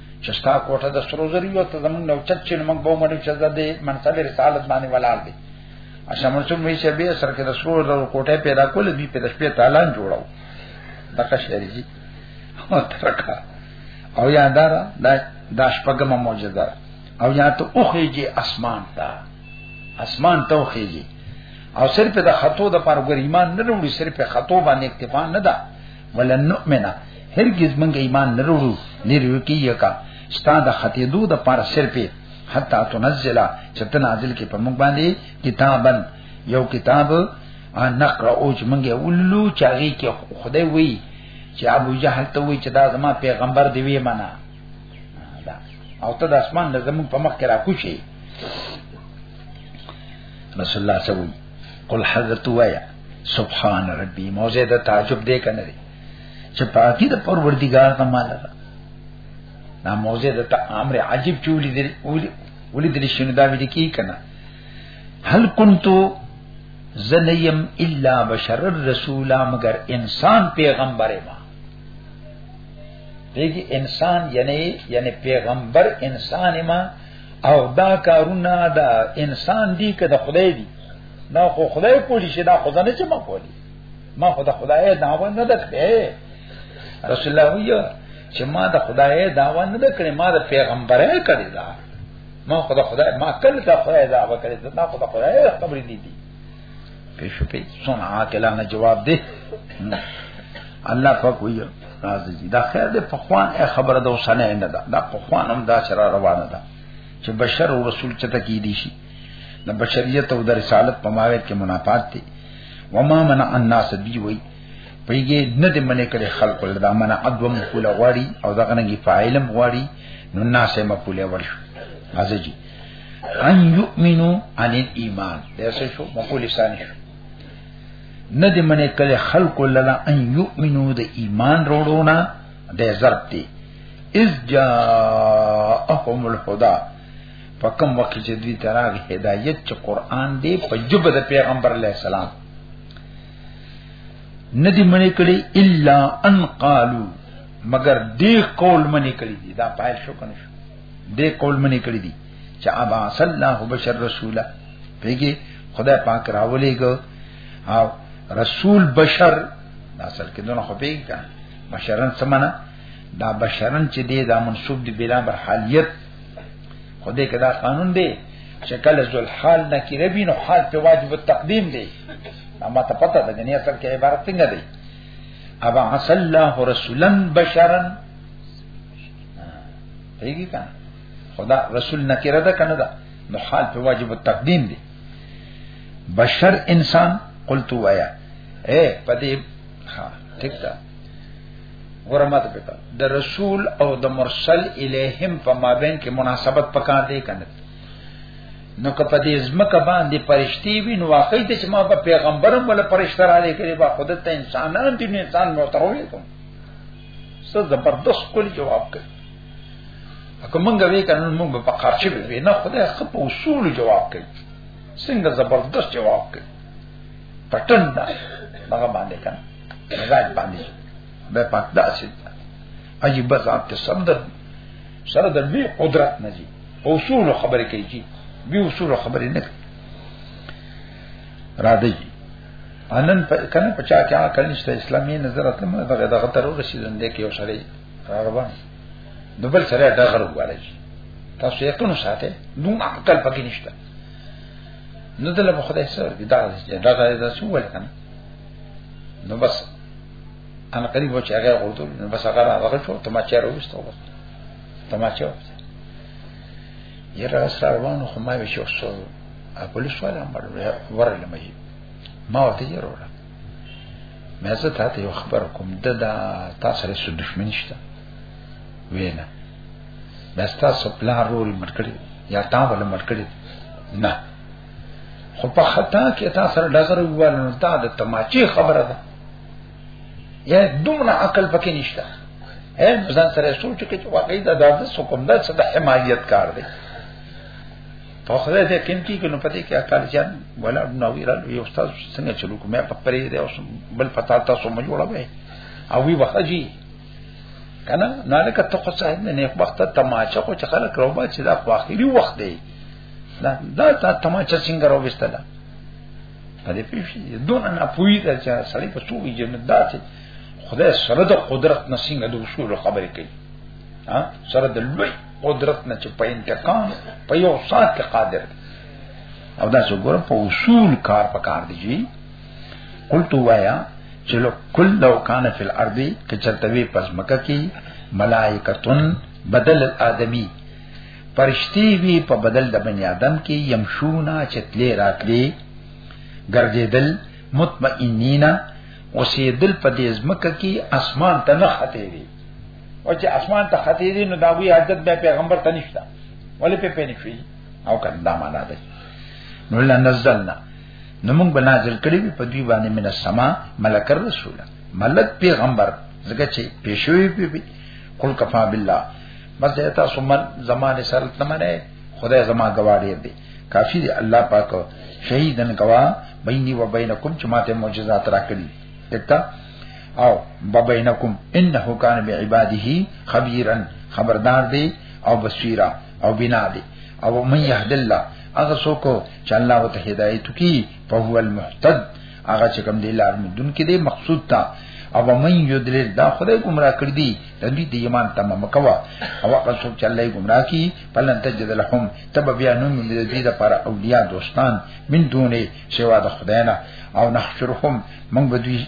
چې ستا کوټه د سرو زری یو ته زمونږ نو چت چې موږ به مونږ چې زده منصب رسالت باندې ولال دي اشمن څو مې چې به سر کې د سرو زرو کوټه پیدا کول دي په شپې تعالی جوړاو دغه شریزي او ترکا او یادار دا دا شپږم معجزه او یا ته اوخیږي اسمان ته اسمان ته اوخیږي او صرف د خطو د پر ګر ایمان نه وروړي صرف خطو باندې اکتفا نه ده ولن نؤمن هرگز منګ ایمان نه وروړو لریوکیه کا ستا د خطې دو د پار سر په حتا تنزل چې ته نازل کې په موږ باندې کتابن یو کتاب ان نقرا او چې موږ ولو چاغي کې خدای وی چې ابو جهل ته وی چې دا زما پیغمبر دی وی معنا او ته د اسمان د زمون په مخ کې را کوشي رسول الله صلی الله علیه وسلم قل حضرت وایا سبحان ربي موزه د تعجب دی کنه دی چې پاکی د پروردګار ته مال ده دا موزه د امر عجیب چولی دی ولې دلی شنو دا ویل کی کنه هل کنتو زنیم الا بشر الرسول مگر انسان پیغمبر ما دیگی انسان یعنی یعنی پیغمبر انسان ما او دا کارونه دا انسان دی که د خدای دی نه خو خدای پولی شي دا خدای نه چې ما پولی ما خو د خدای دعوه نه ده کړې رسول الله وی چې ما د خدای دعوه نه ده کړې ما د پیغمبره کړې ده ما خو د خدای ما کله د خدای دعوه کړې ده ما خو د خدای خبرې دي دي پیش په سنا کله نه جواب دی الله پاک وی راځي دا خیر د پخوان خبره د وسنه نه ده دا پخوان هم دا چر روانه ده چې بشر او رسول چته کې دي شي د بشریت او د رسالت په ماویت کې منافات دي وما منع الناس دی وی پیږي نه دې منې کړي خلق له دا منع ادو مقوله غواړي او دا غنګي فاعلم غواړي نو الناس مقوله ورشو راځي جی ان یؤمنو عن الايمان دا څه شو مقوله ثاني شو نه دې منې کړي خلق له ان یؤمنو د ایمان وروړو نه د ضرب دی اذ جاءهم الهدى په کوم وخت چې دوی تراغ هدایت چې قران دی په جبه د پیغمبر علی السلام ندی منی کړي الا ان قالو مگر دې قول منی کړي دي دا پایل شو کنه شو دې قول منی کړي دي چې ابا صلی الله بشر رسولا پیګي خدای پاک راولېګو او رسول بشر اصل کې دونه خو پیګا بشرن سمنه دا بشرن چې دی دا منسوب دی بلا بر حالیت خو دې کدا قانون دی چې کله ذل حال نه کې ربي نو حال په واجب تقدیم دی اما ته پته ده دنیا سره کې عبارت څنګه دی ابا صلی الله رسولن بشرن هیږي کنه خدا رسول نه کړه ده کنه ده نو حال په واجب تقدیم دی بشر انسان قلت وایا اے پدې ها ٹھیک ده غرمت بکا د رسول او د مرسل الیهم په مابین کې مناسبت پکار دی کنه نو که په دې ځمکه باندې پرشتي وي نو واقعي ته چې ما په پیغمبرم ولا پرشتہ را لګري با خود ته انسانان دي انسان محترمي کوم څه زبردست کول جواب کوي اګه مونږ وی کنه مونږ په قرچه وی نه خدای خپ اصول جواب کوي څنګه زبردست جواب کوي پټن دا هغه باندې کنه غیب باندې به پاک داسې عجیب ذات ته سم در سره د لوی قدرت نه دي اصول خبرې کوي چې به اصول خبرې نه کوي را دی انن کنه پچا کیا کلنشت اسلامی نظر اتل مې دغه دغه تر رسیدن دې کې یو سړی را روان نو بل سره ډغر وغواړي تاسو یې کنو ساته نو عقل پکې نشته نو دلته خدای سره دا دا دا څه وایي کنه نو بس انا قریب و چې هغه ورته نو بس هغه راغله شو ته ما چیر وستو بس ته ما چیر یره سره روانو خو ما به شو سو پولیس والا مړ ورل مې ما ورته یې وروړه مې زه ته یو خبر کوم د دا تاسو سره څه دښمن شته وینا بس تاسو پلان رول مرکړي یا تا ول مرکړي نه خو په خطا کې تا سره ډغر ووال نو دا د تماچې خبره ده یا دومره عقل پکې نشته هر ځان سره سوچ کې چې واقعي دا د حکم ده چې د حمایت کار دی په خدای دې کین کی کنو پدې کې اکال جان ولا نویر یو استاد څنګه چلو کوم په پرې دې اوس بل پتا تاسو مې جوړوي او وی وخجی کنه نه لکه ته خو صاحب نه نیک وخت تماشه خو چې خلک روبا چې دا خو اخیری وخت دی دا دا تا تماچا څنګه راوستله په دې پیښې دون نه پوي دا چې سړی په څو جنت داسې خدای سره د قدرت نه څنګه د اصول خبرې کوي ها سره د لوی قدرت نه چې په انتقام په یو سات کې قادر دی او دا څو ګور په اصول کار پکار دی جی قلت وایا چې لو کل لو کان فی الارض کچرتوی پس مکه کی ملائکتون بدل الادمی پرشتي وی په بدل د بنی آدم کې يمشونا چتلې راتلې ګرځېدل مطمئنینا اوسېدل په دې ځمکه کې اسمان ته نه خته وی او چې اسمان ته خته دي نو دا وی حاجت به پیغمبر ته نشته ولې په پېنې شي او کنه دا معنا ده نو لنزلنا نو موږ به نازل کړی په دوی باندې من السما ملک الرسول ملک پیغمبر زګه چې پېښوي په قل کفا بالله بس ایتا سمن زمانه سره تمنه خدای زما گوا ډیر دی کافی دی الله پاک شهیدن گوا بیني و بینکم چې ماته معجزات راکړي دته او بینکم انه کان بعباده خبيرا خبردار دی او بصیرا او بنا دی او من يهد الله هغه څوک چې الله وته هدایت کی په هو المحتد هغه چې کوم دی لار مدون کې دی مقصود تا او من یدلل دا خدای گمراه کړ دی د دوی د ایمان تمه مکوا او هغه څوک چې الله یې ګمراه کی فلن تجد لهم تب بیا نو موږ د دوی لپاره اولیاء دوستان من دونه سوا د خدای نه او نحشرهم موږ به دوی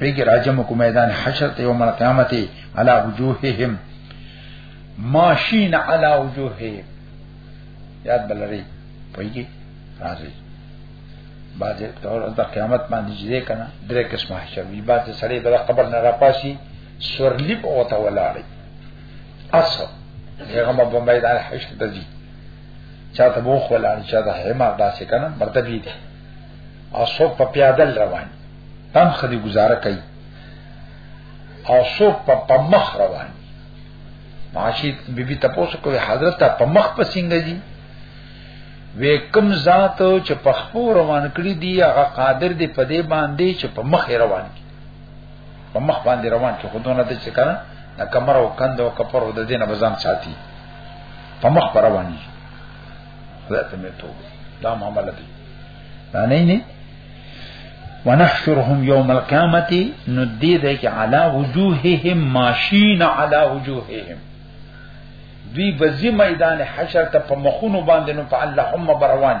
پیګ راجم کو میدان حشر ته یوم القیامت علی وجوههم ماشین علی وجوههم یاد بلری پویږي راځي بعد د قیامت باندې چې ده کنه درې قسمه حشر وی بعد سړی د قبر نه راپاسي سورلی په وته ولاړی اس هغه مبه میدان حشر ته دي چاته مو خلان چا د هما داسې کنه مرتبه دي او څوک په پیادل روان تم خدي گزاره کوي او څوک په پمخ روان معاشی بیبي تاسو کوي حضرت په مخ پسینګ دي وې کم ذات چې په خپور روان کړی دی هغه قادر دی په دې باندې چې په مخ روان کی په مخ باندې روان کې خودونه د چې کنه د کمر او کند او کپر او د دینه بزام ساتي په مخ پر رواني خدای ته مې توبه دا معاملې دي دا نه نه ونحشرهم يوم القيامه ندي ده کې على وجوههم ماشين على وجوههم دوی بزی میدان حشر ته په مخونو باندې نو په اللهم بروان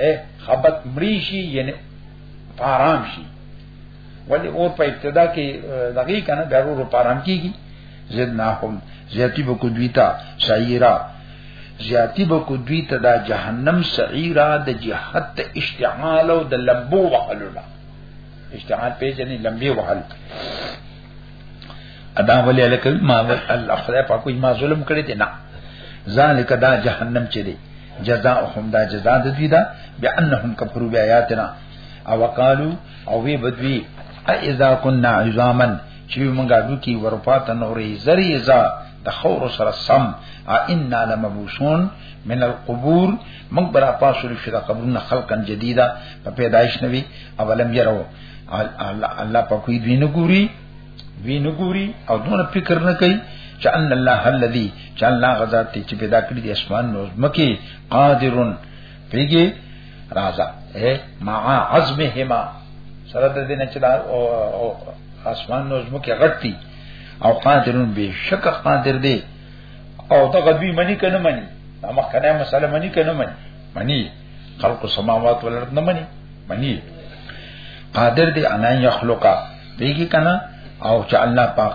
اے خبت مړی شي یعنی پارام شي ولی اور په ابتدا کې دغې کنه بیا ورو پارام کیږي زدناهم زیاتی بکو دویتا سعیرا زیاتی بکو دویتا دا جهنم سعیرا د جهت اشتعال او د لمبو وحلو لا اشتعال په جنې لمبي وحل ادا ولی الکل ما الله خدای پاکو ما ظلم کړی دی نه ذالک دا جهنم چي دی جزاءهم دا جزاء د دوی دا بانهم کفروا بیااتنا او وقالو او وی بدوی اذا كنا عظاما چې موږ اډو کې ورپات نورې زری ازا د خور سره سم ان لمبوسون من القبور موږ برا پاسو لشي د قبرونو خلقا جديده په پیدایش نوي اولم يرو الله په کوئی دین ګوري وی نه ګوري او دونه فکر نه کوي چې ان الله الذي چې الله غزا ته چې پیدا کړی د اسمان نو مکه قادرون پیګي رازا اے مع عزمهما سره د دې نه چې دا اسمان نو مکه غټي او قادرون به شک قادر دی او دا غبي منی کنه منی دا مخکنه مسله منی کنه منی منی خلق السماوات والارض نه مني مني قادر دی انا یخلقا دیږي کنه او چې الله پاک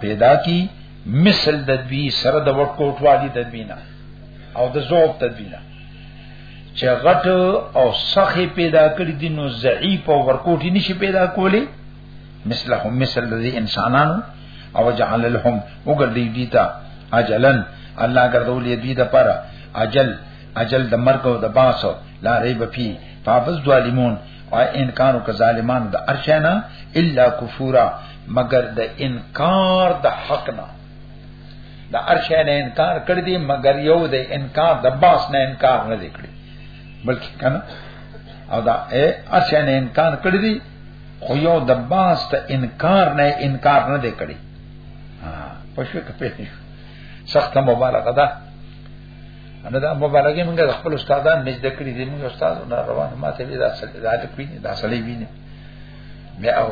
پیدا کی مثل د دوی سره د وټ کوټوالي د دوی نه او د زوب د دوی نه چې غټ او سخی پیدا کړی دي نو ضعیف او ورکوټی نشي پیدا کولی مثلهم مثل د انسانانو او جعل لهم وګرځي دي تا اجلن الله ګرځولې دي د پر اجل اجل د مرګ او د باسو لا ریب فی فابز ظالمون او انکارو که ظالمان د ارشینا الا کفورا مگر د انکار د حق نه د ارشینا انکار کړ دي مگر یو د انکار د باس نه انکار نه کړی بلکې کنه او دا اے ارشینا انکار کړ دي خو یو د باس ته انکار نه انکار نه دی کړی ها پښې کپې سخت مبارک ده نو دا مبالغه موږ د خپل استادان نږدې کړی دي موږ استاد نه روان ما ته دا څه دا د پینې دا څه لې ویني بیا او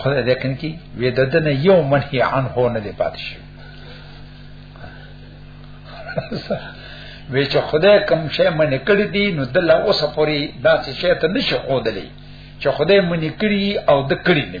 خدای دې کین کی وې د دنه یو منهي عن هو نه دی پاتې شي وې چې خدای کوم شی منې کړی دي نو د لا اوسه پوری دا څه شی ته نشي خودلې چې خدای منې کړی او د کړی نه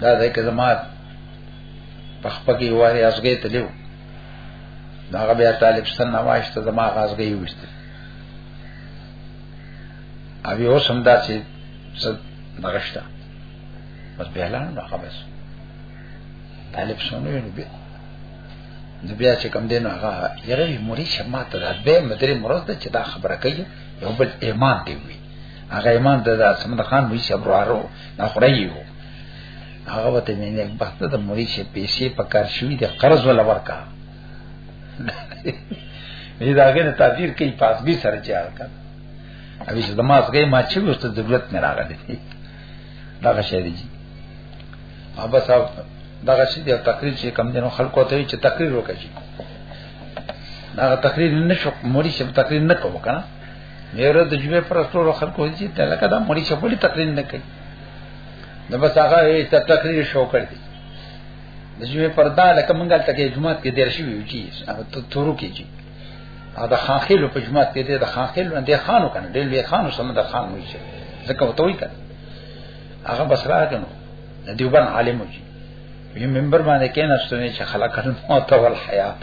دا د کلمات په خپل کې واري ازګې تلو دا هغه بیا طالب سن نواشته زما غازګې وشته اوی اوس هم دا چې څه نغشتا بس بیا لاندې نو خبر طالب سنو یې بیا نو بیا چې کم دین هغه یره موري شماته ده به مدري مرز ده چې دا خبره کوي یو بل ایمان دی وی هغه ایمان ته د اسمد خان وی شبرارو نه خړی وو هغه وته مې نه بحث د موري چې پیسې په کار شوې د قرض ولا ورکا دې دا غره تعبیر کوي پاسګي سره چار کا اوی چې د ماسګي ما چې وسته ضرورت نه راغلی دا غشې دي او بس دا غشې دي تقریر چې کم دینو خلکو ته چې تقریر وکړي دا تقریر نه شو موري چې تقریر نه کوو کنه ډیره د جمعې پر ټولو خلکو چې ته لکه دا مړي شپلي تقریر نه کوي نو بس هغه یې ته تقریر شو کړ دي د جمعې پر دا لکه مونږه ته کې جمعه کې ډیر شي وي چې هغه ته تورو کې چې هغه د خانخیل په جمعه کې د خانخیل باندې خانو کنه ډیر لوی خانو سم د خان وي چې ځکه وته وي کنه هغه بس راکنو د دیوبان عالم وي په منبر باندې کې نه ستونی چې خلک نو تو الحیات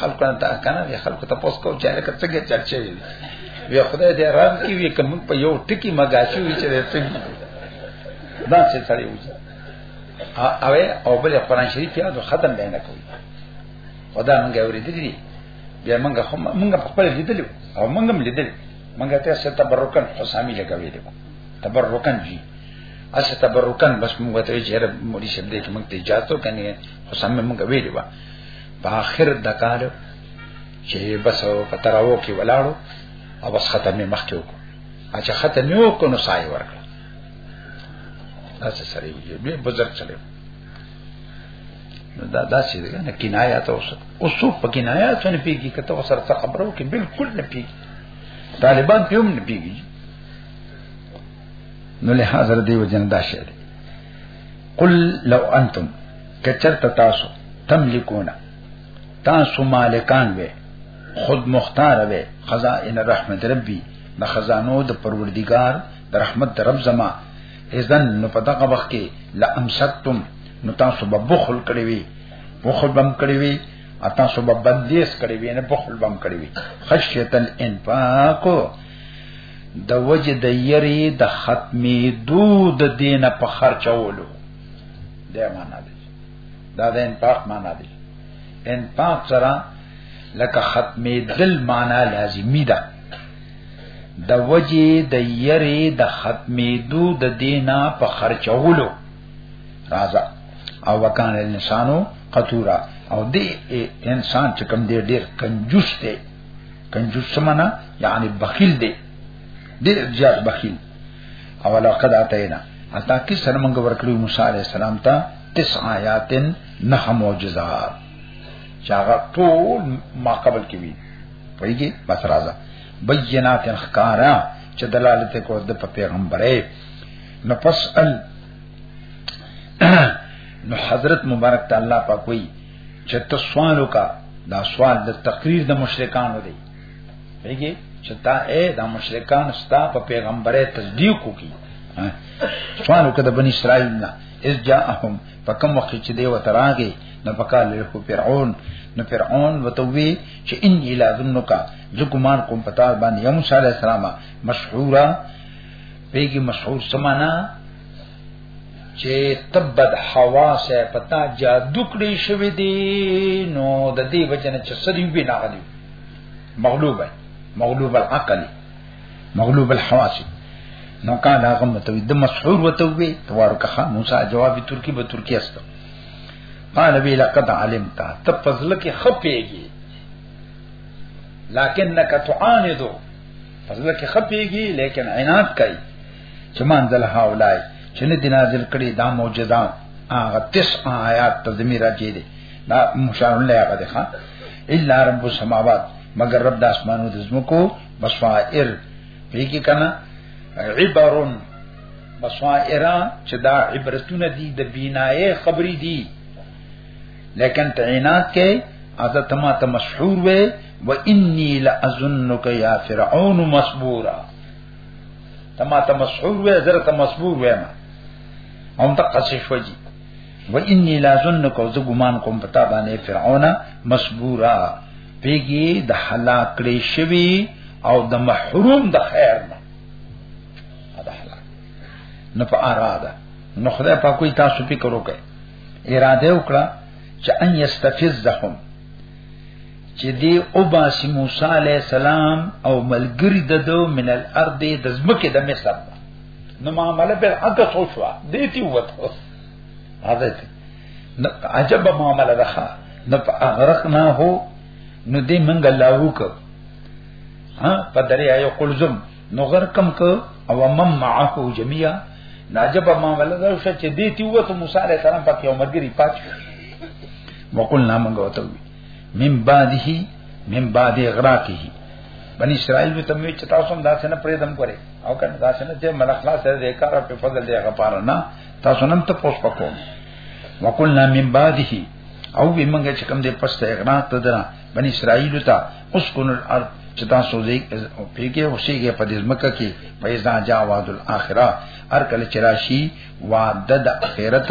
خلکو نه تا کنه وی خلکو ته پوس کو چاره کته کې چرچې وی وی خدای دې رحم کی وی کوم په یو ټکی مګاشي وی چې څنګه دا څه سړی وی او او بل قرآن شریف یاد ختم دی نه کوي خدا مونږ اورېدل دي بیا مونږ هم مونږ په خپل لیدل او مونږ هم لیدل مونږ ته څه تبرکن حسامي لګوي دي تبرکن جی اسه تبرکن بس مونږ ته یې جره مولي شپ دې کې مونږ ته اجازه ورکړي حسامي مونږ ویلې و په اخر د کار چې بس په تراو کې ولاړو او بس ختم یې مخکې وکړو اچھا ختم یې وکړو نو سای ورکړ دا څه سره یو به بزرګ چلو نو دا داسې دی نه کنایات اوس اوس په کنایات نه پیږي کته وسر څه خبرو کې بالکل نه پیږي طالبان په هم نه پیږي نو له حاضر دی وجنه دا شعر قل لو انتم کچرت تاسو تملکونا تاسو مالکان وې خود مختار وې خزائن رحمت ربي د خزانو د پروردگار د رحمت د رب زما اذن نو په دغه وخت کې لا امسکتم نو تاسو به بخل کړی وي بخل بم کړی وي اته سو بندیز کړی وي نه بخل بم کړی وي خشیت الانفاق د وجه د یری د ختمې دو د دینه په خرچولو دا معنا دی دا د انفاق معنا دی انفاق سره لکه ختمې دل معنا لازمی ده د وجه د یری د ختمې دو د دینه په خرچولو راځه او وکانه انسانو قطورا او دی انسان چې کوم دی ډیر کنجوس دی کنجوس سمنا یعنی بخیل دی ډیر زیات بخیل او لقد اتینا اتا کی سره موږ ورکړو موسی علی السلام ته تسع آیات نه معجزات چاغه ټول ما قبل کی وی پویږي بس راځه بینات اخکارا چې دلالت کو د پیغمبره نو پس ال نو حضرت مبارک تعالی پاک وی چې ته سوال وکا دا سوال د تقریر د مشرکانو دی بلګي چې تا اے دا مشرکان ستا په پیغمبره تصدیق وکي سوال وکړه د بنی اسرائیل نه اس جاءهم پکم وخت چې دی وتراږي نو پکال له فرعون نو فرعون وتوی چې ان الا ظنک زکمان کوم پتا باندې موسی علی السلام مشهورا پیګي مشهور سمانا چې تبد حواس پتا جادو کړی شوی دی نو د دې وجنه چې سړي به نه غلی مغلوب ہے مغلوب العقل مغلوب الحواس نو کان هغه متوي د مسحور وته وي توارک خان موسی جواب ترکی به ترکی است قال بي لقد علمت تفضل کې خپيږي لكنك تعاند پزله کې خپيږي لیکن عنایت کوي چې مان دل هاولای چې نه دی نازل کړي دا معجزه هغه تس آیات ته زمي راځي دي دا مشار الله هغه ده ښا الا رب السماوات مگر رب د اسمانو د زمکو بصائر پیږي کنه عبرون بصائر چې دا عبرتونه دي د بینای خبري دي لیکن تعینات کې عادت ما ته مشهور وي و انی لاظنک یا فرعون مسبورا تما ته مسحور وې زره ته مسبور وې ما هم ته قصې شو جی و انی لاظنک او زه ګمان کوم پتا باندې فرعون مسبورا پیګي د هلاک کړي شوی او د محروم د خیر نه دا هلاک نه په اراده نو خدای په کوئی تاسو فکر وکړي اراده وکړه چې ان یستفزهم چې دی او باسی موسی علی السلام او ملګری د دو من الارض د زمکه د مصر نو معاملې په هغه سوچوا دی تی وته حضرت عجب معاملې ده نو په اغرق نه هو نو دی منګ الله وک ها په دریا یو قلزم نو غر کم ک او مم معه جميعا ناجب ما ولدا شچ دی تی وته موسی علی السلام پکې عمر ګری پات وقلنا من غوتوی من بعده من بعد اغراقه بنی اسرائیل به تموی چتا سم دا څنګه پرې دم کرے او کنه دا څنګه چې ملک خلاص سره دې کار په فضل دې غفار نه تاسو نن ته پوس پکوم وکلنا من بعده او به موږ چې کوم دې پس ته اغراق ته درا بنی اسرائیل ته اوس کون الارض چتا سوزي پیګه اوسېږي په دې مکه کې پیسا جا وعد الاخره هر کله چرشی وعده د اخرت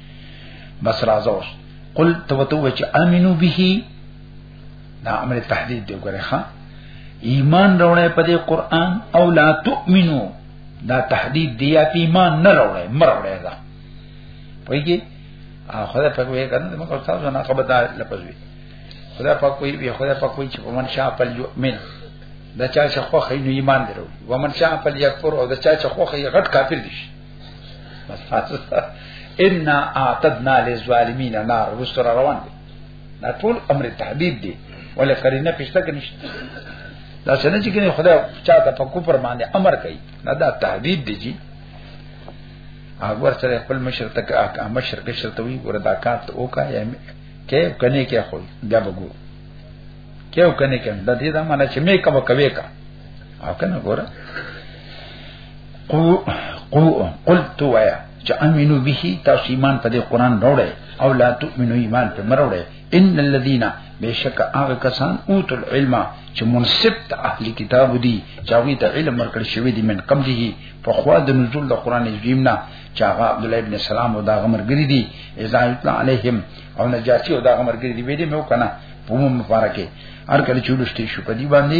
بس راځه اوس قل تو تو چې امنو به دا امر تحدید دی ګره ښا ایمان راوړې په دې قران او لا تؤمنو دا تحدید دی یا ایمان نه راوړې مرولې دا پوهیږي خدای په کوی کنه موږ تاسو نه خبر دا لپس وی خدای په کوی وی خدای په کوی چې په من شاء فل یؤمن دا چا چې خو خې ایمان درو ومن شاء فل یکفر او دا چا چې خو خې غټ کافر دي ان اعتدنا للظالمین نار رسل روان دي دا ټول امر تهدید دي ولا قرینه پښته کې نشته دا څنګه چې کني خدای چا ته په کوپر باندې امر کوي دا دا تهدید دي جی اکبر سره خپل مشر تک مشر کې شرط وي ګور دا کار ته وکا یا کې کني کې خو دا بګو کې کني کې د دې دا معنی چې مې کوم کوي کا او کنه ګوره قو قو قلت ويا چې امنو به تاسو ایمان په دې قران راوړې او لا تؤمنو ایمان په مروړې ان الذين بشک هغه کسان اوت العلم چې منصب ته اهل کتاب دي چې هغه ته علم ورکړ شوی دی من قبله په خوا د نزول د قران عظیم نه چې هغه عبد الله ابن سلام او دا غمرګری دي اذا یطلع علیهم او نجاسی او دا غمرګری دي ویلې مې وکنه په مبارکه هر کله چې ولستې شو په دې باندې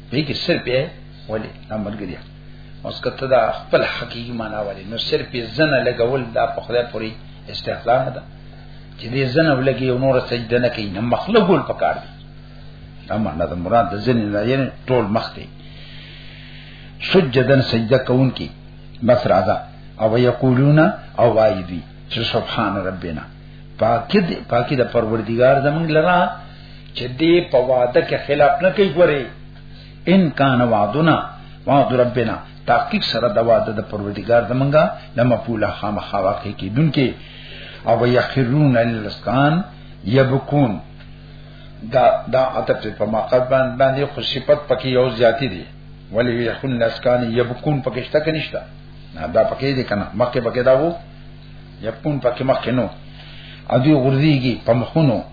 دې کې صرف یې ولې امرګریا اوس کته دا خپل حقيقي معنا ولې نو صرف یې زنه لګول دا په خدای پوری استحضار نه ده چې دې زنه ولګي او نور سجده نه کوي نه مخلوق ول پکار دي دا معنا د مراد د زنه نه یې ټول مخ دی سجدن سجده کون کی بس راځه او یقولون او وایدی چې سبحان ربنا پاکی د پاکی د پروردگار زمنګ لرا چې دې په وعده کې خلاف نه کوي ګوري ان کان وعدنا وعد ربنا تحقیق سره د وعده د پروردگار زمونږه د مقوله خامخا واقع کیدونکې او یخرون الاسکان یبکون دا دا عتب ته په ماقد باندې باندې خو صفت پکې یو زیاتی دي ولی یخون الاسکان یبکون پکې شته کې نشته دا پکې دي کنه مکه پکې دا وو یبکون پکې مخ نو ادي غرديږي په مخونو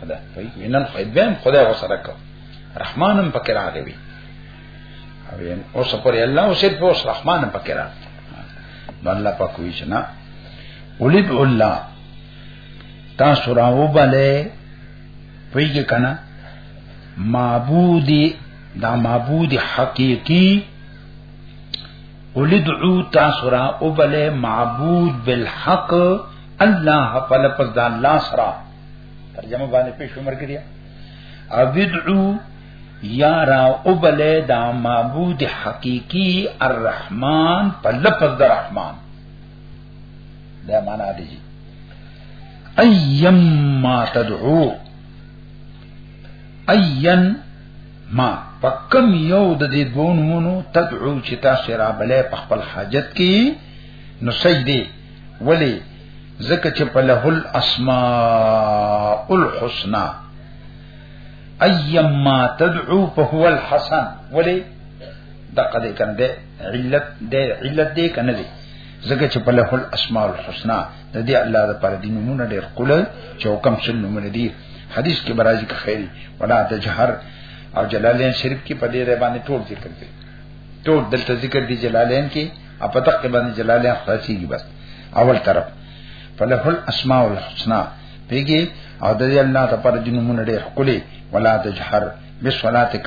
خدا کوي وینن خدایم خدای وسره کو رحمانم پکې راغوي او یم او سپر الله او صرف اوس رحمانم پکې را نو الله پاک وی چې نه ولید الله تاسو راو بلې پیږي کنه معبودی دا معبود حقیقی ولدعو تاسو را او بل معبود بالحق الله فل پس د الله سره ترجمه باندې پیش عمر کړی او بدعو یا را او بل د معبود حقيقي الرحمن په لفظ د رحمان دا معنا دی ايما تدعو ايا ما پکم یو د دې دوه نمونو تدعو چې تاسو را بلې په خپل حاجت کې نو سجدي ولی زکه چې په له الاسماء الحسنا ايما تدعو فهو الحسن ولی دقه دې کنه دې علت دې علت دې کنه دې زکه چې په له الاسماء الحسنا د دې الله د پر دین نمونه ډېر قول چې حکم شل نمونه دي حدیث کې برازي کې خیری ولا د جهر او جلالین شریف کې په دې ری باندې ټول ذکر دي ټول دلته ذکر دي جلالین کې او په تک باندې جلالین خاصي دي بس اول طرف فله الاسماء الحسنا پیږي او د الله تعالی د نمونه ډېر قول ولا د جهر بسولاتک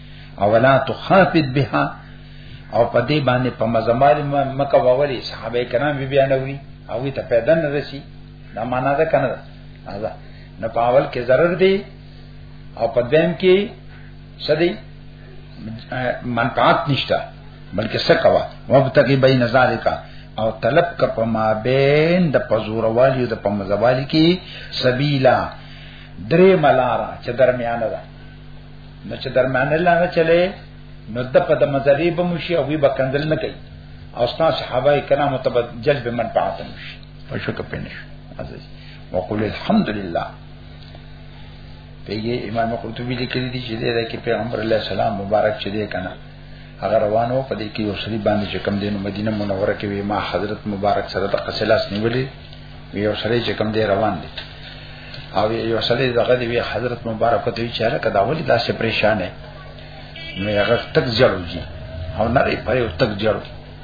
اولا تخافت بها او په دې باندې په مزمال مکه ووري صحابه کرام بي بیان وي او ته پیدا نه رسی دا معنا ده کنه دا نه پاول کې ضرر دی او په دیم کې سدي منفعت نشته بلکې سکوا وبتقي بین ذالک او طلب کا په مابین د پزوروالیو د پمزوالی کې سبیلا درې ملارا چې درمیانه ده نو چې درمانه لاره چلے نو د په د مزری به مشي او وی به کندل نه کوي او ستا صحابه کرام ته به جلب من پاتم شي په شو کې پنه شو عزیز وقول الحمدلله پیږي امام قرطبي لیکلي دي چې دا کې پیغمبر علی السلام مبارک چې دی کنه هغه روانو په دې کې یو سړي باندې چې کم دینو مدینه منوره کې وی ما حضرت مبارک سره د قصلاس نیولې یو سړی چې کم دی روان دی او یو سړی دغه دی حضرت مبارک ته وی چاره کدا ولی دا سه پریشان دی نو هغه تک جړو جی او نه ری پرې تک جړو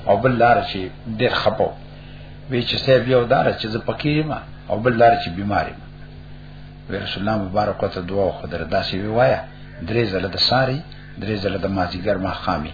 او بل لار چې ډېر خپو وی چې سه بیا ودار چې ز پکې ما او بل لار چې بیماری ما وی رسول الله مبارک ته دعا خو در داسې وی وایا درې زله د ساری درې زله د مازیګر ما خامي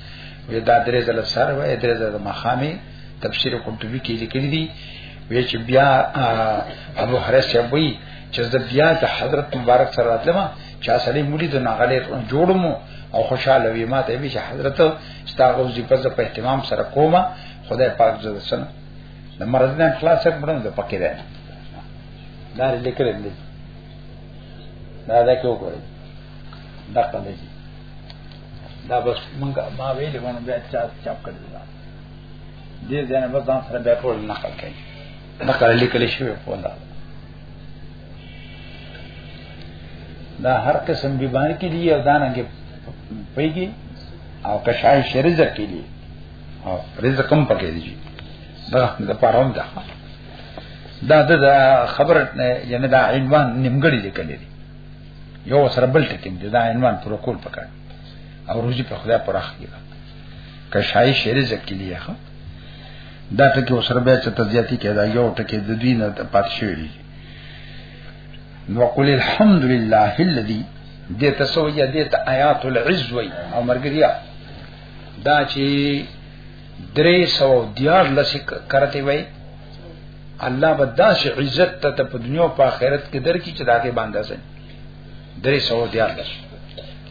وی دا درې ځله سر وای درې ځله مخامي تفسیر قرطبي کې لیکلي دي وی چې بیا ابو حرس شبوی چې د بیا د حضرت مبارک سره راتلم چا سړی مولي د ناغلې جوړمو او خوشاله وي ما ته وی چې حضرت ستاسو ذکر ز په اهتمام سره کومه خدای پاک زړه سن د مرز نه خلاص کړم د پکې ده دا لیکل دي دا دا کې وګورئ دا څنګه دا بس مونږه ما ویلې ونه بیا چا چاپ کړی دا دې ځنه بس ځان سره بیا ټول نقل کړي نقل لیکل شوی په دا دا هر قسم بیمار کې دی او دا نه کې پیږي او کشای شریزه کې دی او رزق هم پکې دی دا د پاره ده دا د خبره یعنی دا عنوان نیمګړی لیکل دي یو سره بل ټکیم دی دا عنوان پر کول پکړ او روزي په خدای پر اخی دا که شای شعر زکی دی ښه دا ټکی وسره به چې تزیاتی کړه یو ټکی د دوی نه پات شوی دی نو قل الحمد لله الذي دې تسویه دې ته آیات العز وی او مرګریا دا چې درې سو دیار لس کرته وای الله بدا شي عزت ته په دنیا او په آخرت کې درکې چې داګه باندې ځي درې سو دیار لس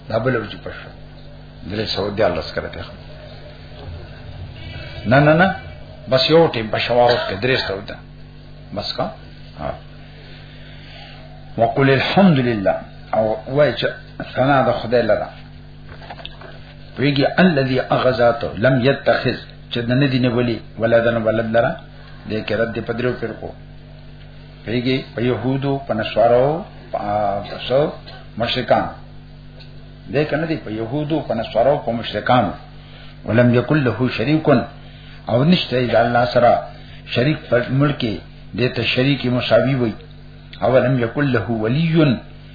دا بل ورځ پښه درې سو دیار لس کرته نه نه نه بس یو ټیم په شوارت کې درې سو ده بس کا ها وقل الحمد لله او وای چې ثنا د خدای لره ویګي الذي اغزاته لم يتخذ چې د ندی نه ولي ولدن ولد لرا دې کې رد په درو فرقو ویګي په يهودو په نصارو په سو مشرکان دې کنه دي په يهودو په نصارو په مشرکان ولم يكن له شريك او نشته د الله سره شریک پر ملک دې ته شریک مساوي وي اولم يكن له ولي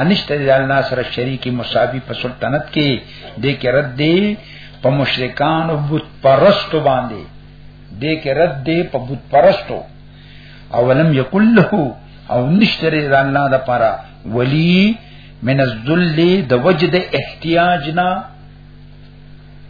انشته دی الله سره شریکی مساوی په سلطنت کې د کې رد دی په مشرکان او بت پرستو باندې د کې رد دی په بت پرستو اولم یکل له او نشته دی الله د پاره ولی من الذل د وجد احتیاجنا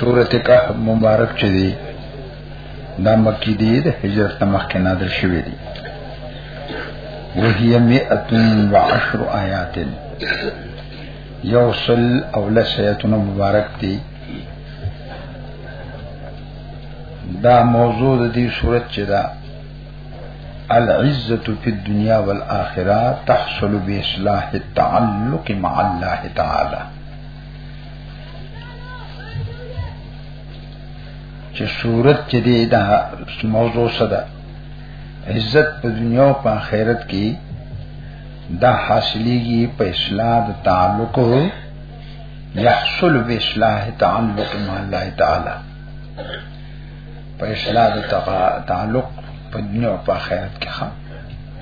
سورت کهف مبارک چي دي دا مکی دی د هجرت نه مخکې نازل شوی دی وهي مئة وعشر آیات یوصل او لسیتون مبارک دی دا موضوع د دې صورت چې دا العزة في الدنيا والآخرة تحصل بإصلاح التعلق مع الله تعالى چې صورت چې دی دا موضوع صدا عزت په دنیا او په آخرت کې دا حاصلېږي په اصلاح د تعلق يحصل بإصلاح تعلق مع الله تعالى په اصلاح د تعلق په دنیا او په آخرت کې ښه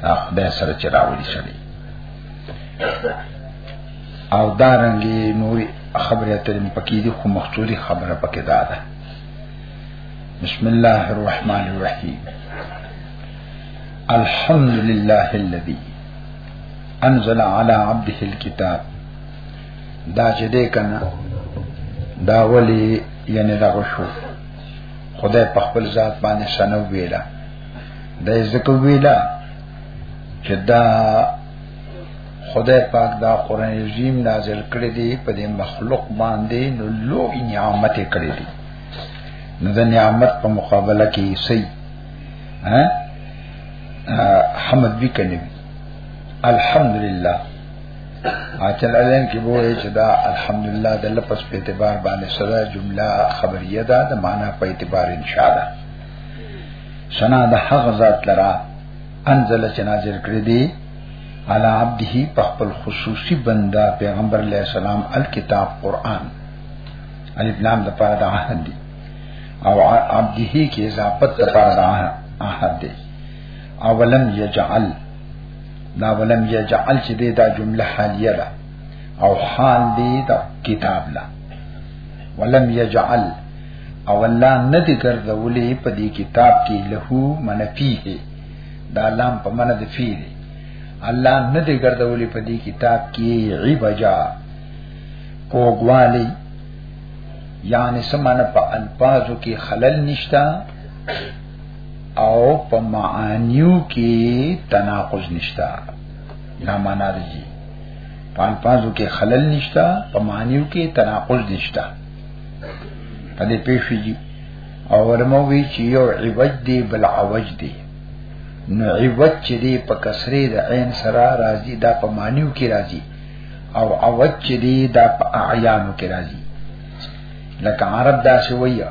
دا خدای سره چې راوړي شړي او دا رنګي نور خبره ترم پکې دي خو مخصوصي خبره پکې ده ده بسم الله الرحمن الرحيم الحمد لله الذي انزل على عبده الكتاب دا چې دې کنه دا ولي یعنی دا شو خدای په خپل ذات باندې سنو ویلا د ذکر ویلا چې دا خدای پاک دا قران عظیم نازل کړی دی په دې مخلوق باندې نو لو نعمت کړی دی نو د نعمت په مقابله کې صحیح ها حمد وکنه الحمدلله اچل علین کې وایي چې دا الحمدلله د لفظ په اعتبار باندې صدا جمله خبریه ده د معنا په اعتبار ان شاء الله سنا د حق ذات لرا انزل چې نازل کړی دی علی عبده په خپل خصوصي بندا پیغمبر علیه السلام الکتاب قران الف لام د پاره د عهد دی او عبده کې اضافت د پاره د عهد دی اولم یجعل دا ولم یجعل چې دی دا جمله حالیه ده او حال دی دا کتاب لا ولم یجعل او الله ندی ګرځولې په دې کتاب کې له منفیه دا لام په من د فی دی الله ندی ګرځولې په دې کتاب کې عبجا کوګوالی یعنی سمانه په الفاظو کې خلل نشتا او په معانیو کې تناقض نشتا لا معنا دی په الفاظو کې خلل نشتا په معانیو کې تناقض نشتا په دې پېښېږي او ورمو وی چې یو عوج دی بل عوج دی نو عوج چې دی په کسره د عین سره راځي دا په معنیو کې راځي او عوج چې دی دا په اعیانو کې راځي لکه عرب دا شویه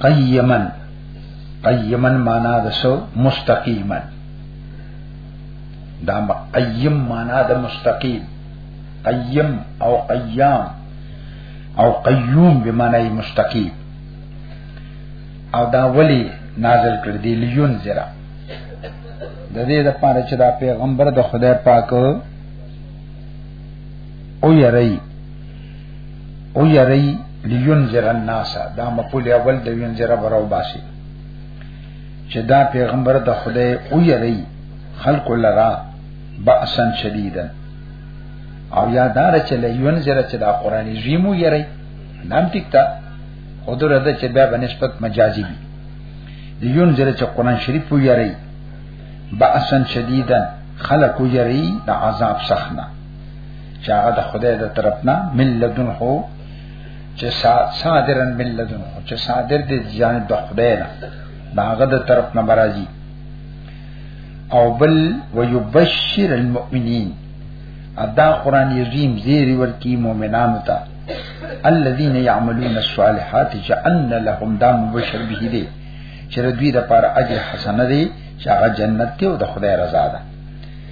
قیما قیما معنا د سو مستقیما دا قیم معنا د مستقیم قیم او قیام او قیوم به معنی مستقیم او دا ولی نازل کړ دی لیون زرا د دې د پاره چې دا پیغمبر د خدای پاک او یری او یری لینذر الناس دا مقول اول د ینذر براو باسي چې دا پیغمبر د خدای او یری خلق لرا باسن شدیدن او یادار چې لینذر چې دا قران عظیم یری نام ټیک تا خودو رده چې بیا په نسبت مجازي وي دیون زره چې قران شریف ویری باسن شدیدن خلق ویری د عذاب سخنه چې هغه د خدای د طرف نه ملذن هو چې صادرن ملذن هو چې صادر دي جانب د خدای نه داغه د طرف نه برازي او بل ويبشر المؤمنين ادا قران عظیم زیری ورکی مؤمنانو ته الذين يعملون الصالحات جعلن لهم دام مبشر به دي چې دوی د پاره اجر حسنه دي چې هغه جنت دی او د خدای رضا ده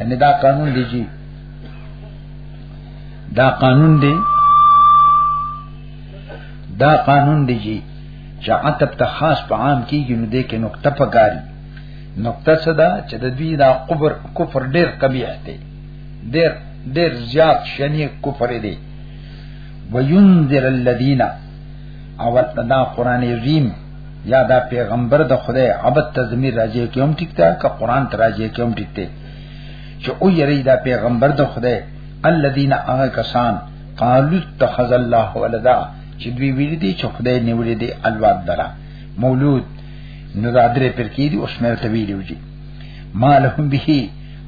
ان دا قانون دی جی دا قانون دی دا قانون دی جی چې عتب ته خاص په عام کیږي نو دې کې نقطه پکاري نقطه څه ده چې د دوی دا قبر کفر ډیر قبیح دی ډیر ډیر زیات شنی کفر دی وینذر الذین اول دا قران عظیم یا دا پیغمبر د خدای عبد تزمیر راځي کوم ټیک ده که قران ته راځي کوم ټیک ده چې او یری دا پیغمبر د خدای الذين هغه کسان قالوا اتخذ الله ولدا چې دوی ویل دي چې خدای نیولې دي الواد درا مولود نو دا درې پر کې دي اوس مې ته ویلو دي ما لهم به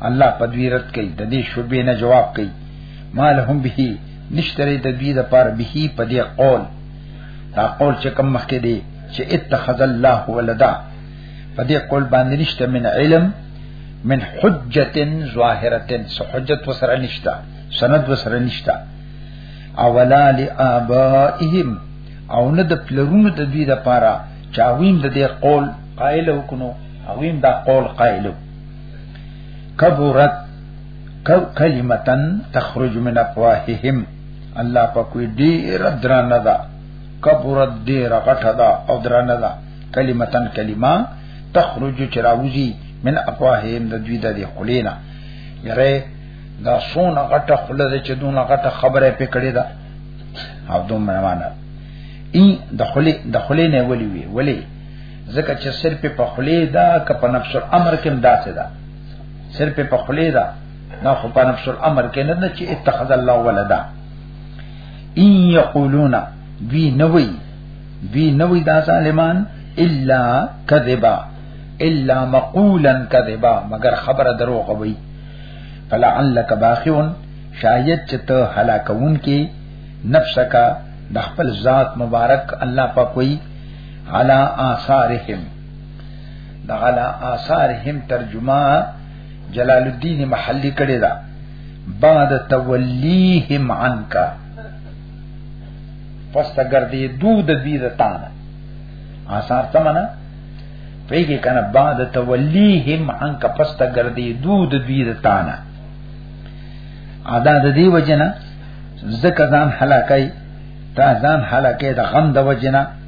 الله پدویرت کوي د دې شوبې نه جواب کوي ما لهم به نشتري د دې د پار به په دې قول دا قول چې کوم مخکې دی چې اتخذ الله ولدا په دې قول باندې نشته من علم من حجت ظاهره سو حجت وسره نشته سند وسره نشته اولا لآبائهم او نه د پلرونو د دوی د پاره چاویم د دې قول قائل وکنو اویم دا قول قائل کبرت کلمتن تخرج من افواههم الله په کوئی ډیر درنه ده کبرت ډیر غټه ده او درنه ده کلمتن کلمه تخرج چراوزی من افواههم د دوی د خلینا یره دا سونه غټه خله ده چې دونه غټه خبره پې کړې ده او دوم معنا ای د خلی د خلی نه ولي وی ولی ځکه چې صرف په خلی دا که په نفس الامر کې هم داسې ده صرف په خلی دا دا خو په نفس الامر کې نه چې اتخذ الله ولدا ان یقولون دوی نوی دوی نوی دا ظالمان الا کذبا الا مقولا کذبا مگر خبره دروغ وي فلعلک باخون شاید چې ته هلاکون کې نفسک د خپل ذات مبارک الله په کوئی علا آثارهم دا علا آثارهم ترجمه جلال الدین محلی کړی دا بعد تولیهم عنک پس تا گردی دو د دوی د تانه آثار څه معنا پیږي کنه بعد تولیهم عنک پس تا گردی دو د دوی د تانه ادا د دې وجنه زکه ځان هلاکای تا ځان هلاکای د غم د وجنه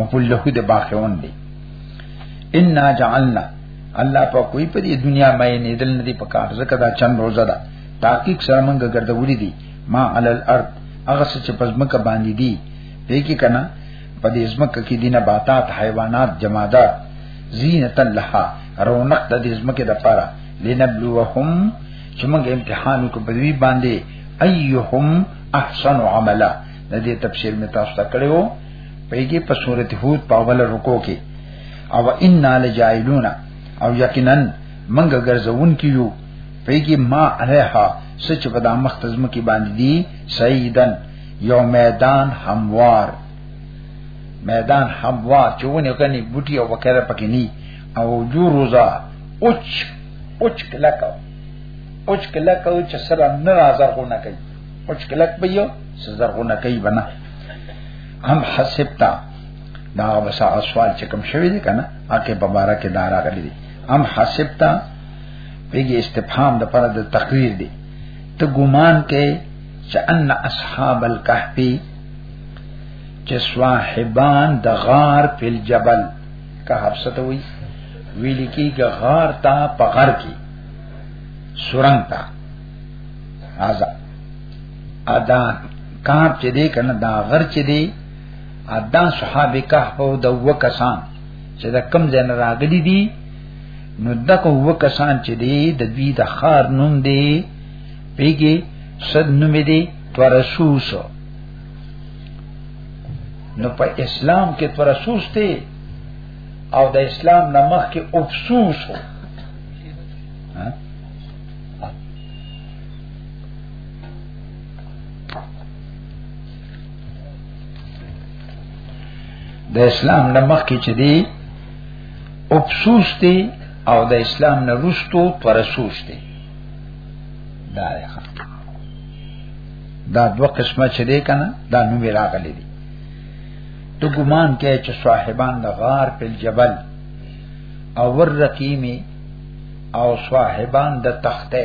مقول له د باخون دی ان جعلنا الله په کوئی په دې دنیا مې نه دل نه دی پکار زکه دا چند روزه ده تحقیق سره موږ ګرځولې دي ما علی الارض هغه څه چې پزمکه باندې دي دې کې کنه په دې زمکه کې دینه باتات حیوانات جمادات زینت لها رونق د دې زمکه د پاره لنبلوهم چې موږ امتحان وکړو په دې باندې ايهم احسن عملا د دې تفسیر می تاسو ته کړو پیږي په سورته هود په اول رکو کې او ان لجائلون او یقینا منګه ګرځون کیو پیږي ما علیها سچ په دا مختزم کې باندې دي سیدن یو میدان هموار میدان هموار چونه کني بوټي او وکړه پکې ني او جو روزا اوچ اوچ کلکو اوچ کلکو چې سره ناراضه غونه کوي اوچ کلک به یو سزا غونه کوي بنا ام حسبتا دا وسا سوال چې کوم شوی دی کنه اکه په بارا کې دا راغلی دی ام حسبتا پیږي استفهام د پر د تقریر دی ته ګمان کې چې ان اصحاب الكهف چې صاحبان د غار په جبل کا حبسه ته وی ویل کی غار تا په غار کې سورنګ تا آزاد ادا کاپ چې دې کنه دا غر چې دې ادا صحابه کهف او د وکسان چې دا کم ځای نه راغلي دي نو دغه وکسان چې دې د دوی د خار نوم دی پیګي صد نوم دی تورسوس نو په اسلام کې تورسوس دی او د اسلام نمخ کې افسوس هو د اسلام نه مخکې چې دی افسوس دی او د اسلام نه رستو ترسوس دی دا دی دا دوه قسمه چې دی کنه دا نوم راغلی دی تو ګمان کې چې صاحبان د غار په جبل او ور رقیمی او صاحبان د تخته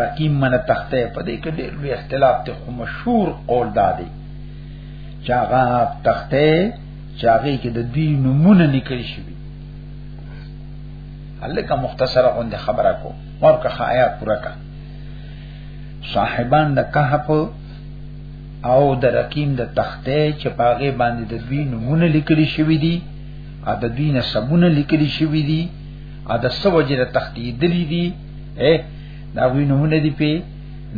رقیم من تخته په دې کې ډېر لوی اختلاف ته خو مشهور قول دادی چې هغه تخته چې هغه کې د دې نمونه نکړی شي هلکه مختصره غوند خبره کو ورکه خایا پورا کا صاحبان د کهف او د رقیم د تخته چې پاغه باندې د دوی نمونه لیکلي شوی دي ا د دوی نسبونه لیکلي شوی دي ا د سو وجه د تختی دلی دی اے دا وینونه دی پی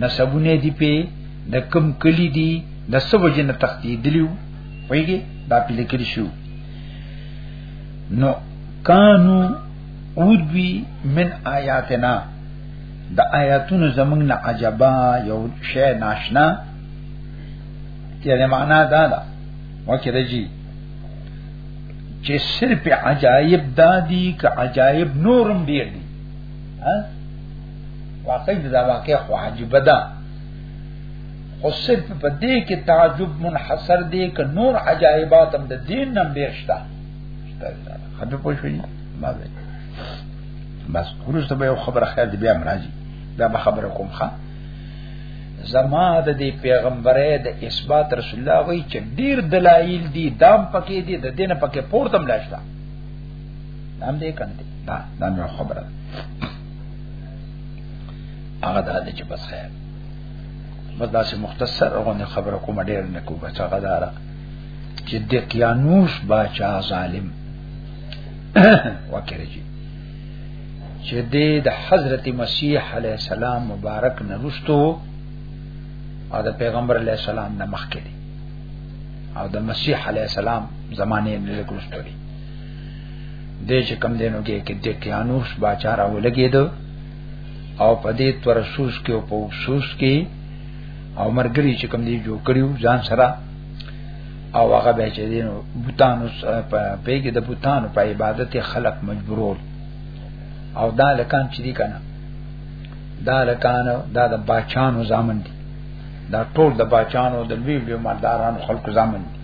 نسبونه دی پی د کم کلی دی د سو وجه نه تختی دلیو ویګي دا پی لیکل شو نو کانو اودوی من آیاتنا د آیاتونو زمنګ نه عجبا یو شی ناشنا چې معنا دا ده وکړه جی چې صرف عجایب دادی که عجایب نورم ډیر دي ها واقعي دا واقع خو عجیب ده خو صرف په دې کې تعجب منحصر دی که نور عجایبات هم د دین نم ډیر شته خبر پوه شئ ما ده بس ورسته به خبره خیر دی بیا مرাজি دا به خبره کوم ښه زما د دې پیغمبره د اثبات رسول الله وی چې ډیر دلایل دي دام پکې دي د دینه پکې پورتم لاشتا نام دې کنده دا دا مې خبره هغه د دې چې بس خیر بس دا چې مختصر غونې خبره کوم ډیر نه کوم چې هغه دارا چې د کیانوش باچا ظالم وکړي چې د حضرت مسیح علی السلام مبارک نه رستو او د پیغمبر علی السلام نه مخکې دي او د مسیح علی السلام زمانه نه رستو دي د چې کم دینو کې کې د کیانوس باچار او لګید او په دې ترسوس کې او په وسوس کې او مرګري چې کم دی جوړ کړیو ځان سره او هغه به چې دین بوتانو په پیګه د بوتانو په عبادت خلق مجبورول او دا لکان چې دی کنه دا لکان دا د باچانو زامن دي دا ټول د باچانو د لوی لوی مالدارانو خلکو زامن دي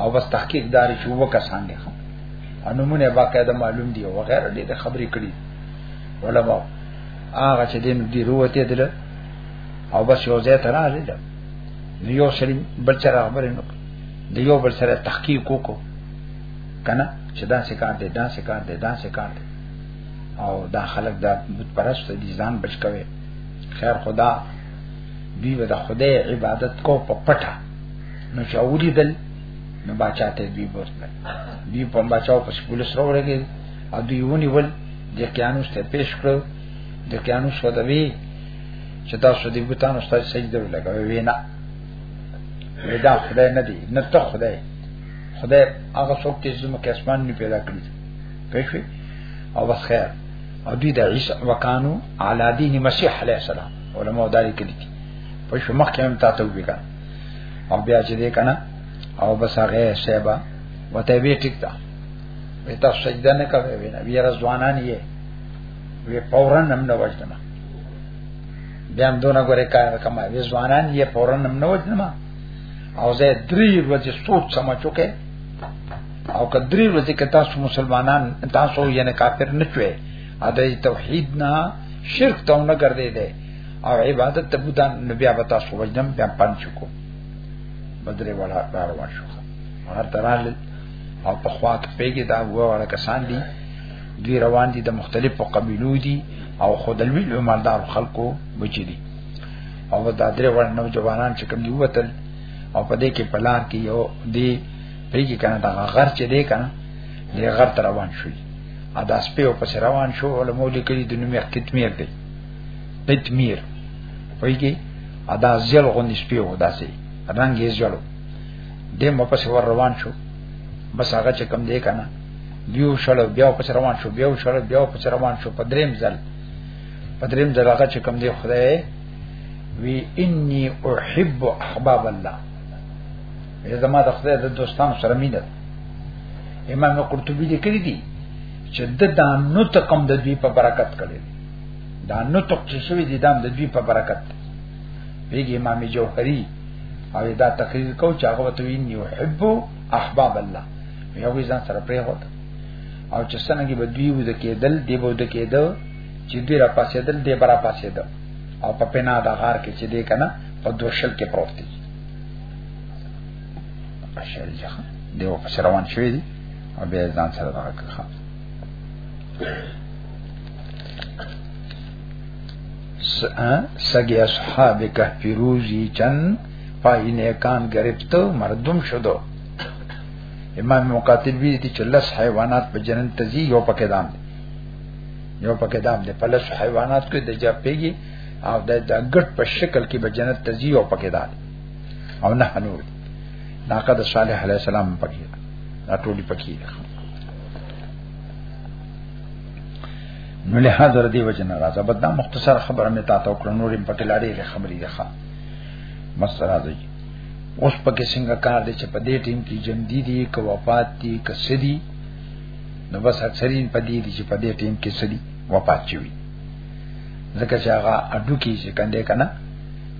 او بس تحقیق داري چې وو کسان دي انمونه باقاعده معلوم دي او غیر دې خبرې کړي علماء هغه چې دین دی روته دله او بس یو ځای ته راغلی نو یو سړي بل سره خبرې نو د یو بل سره تحقیق وکړو کنه چې دا څه کار دی دا څه کار دی دا څه کار دی او دا خلک دا بت پرست دي ځان بچ کوي خیر خدا دی و د خدای عبادت کو په پټه نو چې اوریدل نو بچا ته دی ورته دی په بچاو په سکول سره ورګي او دی ونیول د کیانوس ته پیش کړو د کیانوس ودوی چې تاسو دې بوتانو ستاسو سجده ولګوي وینا دا خدای نه دی نه ته خدای خدای هغه څوک چې زمکه اسمان نه پیدا کړی پېښې او بس خیر او دوی د عیسی وکانو علی دین مسیح علی السلام علماء دالي کړي په شو مخکې هم تاسو وګورئ او بیا چې دې کنه او بس هغه شیبا وته به ټیک تا به تاسو سجده نه کوي بیا ځوانان یې وی فورا نم نه وژنم بیا هم دونه ګوره کار کما وی ځوانان یې فورا نم نه وژنم او زه درې ورځې سوچ سم چوکه او کدرې ورځې کې تاسو مسلمانان تاسو یې نه کافر نه چوي ا د توحید نه شرک ته نه ګرځې دي او عبادت ته بوتان نبي ابا تاسو وجنم بیا پن چکو بدرې ولا روان شو هر ترال او په خوا کې پیګه دا وړه کسان دي دوی روان دي د مختلفو قبيلو دي او خدلوی عمردار خلکو بچی دي او دا درې وړ نو جوانان چې کوم دی وتل او په دې کې پلان کې یو دی پیږي کنه دا غر چې دی کنه دی غر تر روان شوی ا داس په او پس روان شو علماء لیکلي د نوم کتمیر دی کتمیر پیږي ا دا زیل غوندې سپیو داسې رنگ یې زیلو دې مپس ور روان شو بس هغه چې کم دی کنه دیو شړ بیا په روان شو بیا شړ بیا په روان شو په دریم ځل په دریم ځل هغه چې کوم دی خدای وی انی احب احباب الله زما د خدای د دوستانو سره مینه امام قرطبی لیکلی دی چې د دانو تقم د دوی په برکت کړي دا نو تک چې شوی دي دام د دوی په برکت پیږي امام جوهری او دا تقریر کو چې هغه ته ویني او حبو احباب الله یو ځان سره پرې هوت او چې څنګه به دوی ود کېدل دی به ود کېدل چې دوی را پاسېدل دی برا پاسېدل او په پنا د غار کې چې دی کنه په دوشل کې پروت دی اشعری ځخه دیو پس روان شوی دی او بیا ځان سره دغه کړه سګي اصحاب کهف روزي چن پای نه کان گرفت مردم شدو امام مقاتل وی دي چې لس حیوانات په جنت ته ځي یو پکې دام دی یو پکې دام دی په لس حیوانات کې د جا پیږي او د ګټ په شکل کې به جنت ته ځي یو پکې دام او نه نور ناقه د صالح علی السلام پکې دا ټولي پکې ده نو له حاضر دی وجنه راځه بدا مختصر خبره مې تاسو کړو نورې پکې لاړې خبرې ده مسره دی اوس پکې څنګه کار دی چې په دې ټیم کې جن دي دي که وفات دي که سدي نو بس اکثرین په دې دي چې په دې ټیم کې سدي وفات شوی ځکه چې هغه اډو کې چې کنده کنه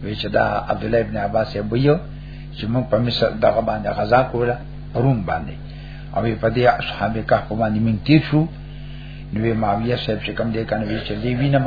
وی چې دا عبد الله ابن عباس یې بویو چې موږ په مصر دغه باندې غزا کوله روم باندې او په دې اصحاب کهف باندې موږ تیر شو نو معاویه صاحب چې کوم دې کنه وی چې دی وینم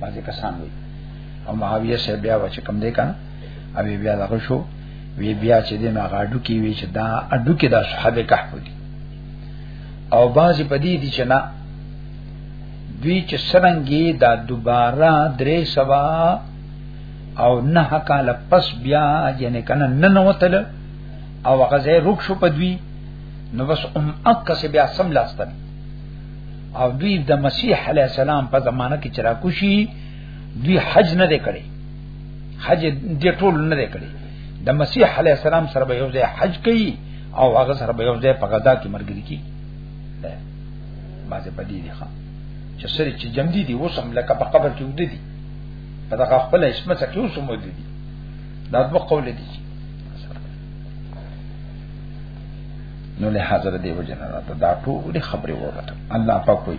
بعضی کسان وي او معاویه شه بیا و چې کم دی کنه او بیا دغه شو وی بیا چې دی ما غاډو کې وی چې دا اډو کې دا صحابه کهف دي او بعضی پدې دي چې نه دوی چې سرنګي دا دوباره درې سوا او نه کال پس بیا یعنی کنه نن وتل او غزه رک شو پدوی نو بس ام اک سے بیا سم لاستن او دوی د مسیح علی السلام په زمانه کې چرا کوشي دوی حج نه دی کړی حج دې ټول نه دی کړی د مسیح علی السلام سره به یو ځای حج کوي او هغه سره به یو ځای په غزا کې مرګري کی ده بازه پدی دی ښا چې سره چې جمع دي دي اوس هم لکه په قبر کې ودی دي په دغه خپل اسمه څخه اوس هم ودی دي دا دوه قول دي نو له حاضر دی وجنه راته دا ټول خبرې وروته الله پاک وي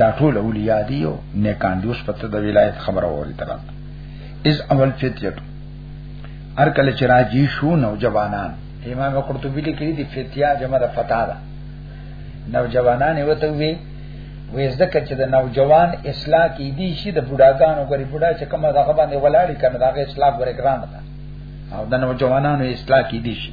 دا ټول اولیاء دی او نیکان دی اوس پته د ولایت خبره وری تر از اول فتیت هر کله چې راځي شو نوجوانان امام قرطبی لیکلی دی فتیا جمع د فتا ده نوجوانان یو ته وی وې زکه چې د نوجوان اصلاح کې دي شي د بډاګانو غری بډا چې کومه دغه باندې ولاړی کنه دغه اصلاح غره ګران ده او د نوجوانانو اصلاح کې دي شي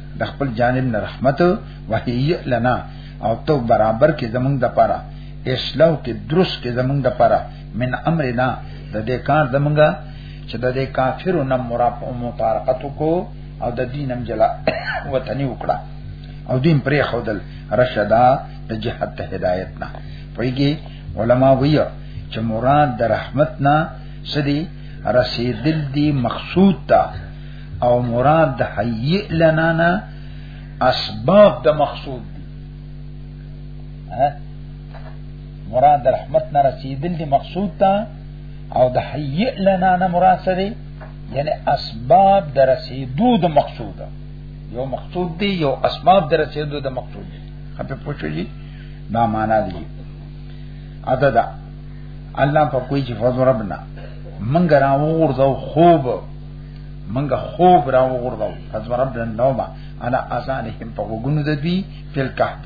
د خپل جانب نه رحمت وحی لنا او تو برابر کې زمونږ د پاره اسلام کې درست کې زمونږ د پاره من امرنا د دې کار زمونږ چې د دې کافرو نه مفارقت کو او د دینم جلا وطنی وکړه او دین پرې خودل رشدا د جهاد ته هدایت نه پویږي علما ویو چې مراد د رحمت نه سدي رسیدل دی مقصود ته او مراد د حی لنا نه اسباب د مقصود دي ها مراد د رحمت نه رسیدل دي مقصود ته او د حی لنا نه مراد سره یعنی اسباب د رسیدو د مقصود یو مقصود دی یو اسباب د رسیدو د مقصود دی خپل پوښتنه دا معنا دی ادا دا الله په کوئی چې فضربنا منګ راو ورځو خوب منګه خوب را وګورو فزورب د نوما انا اذانهم په وګونو د دوی فل کهف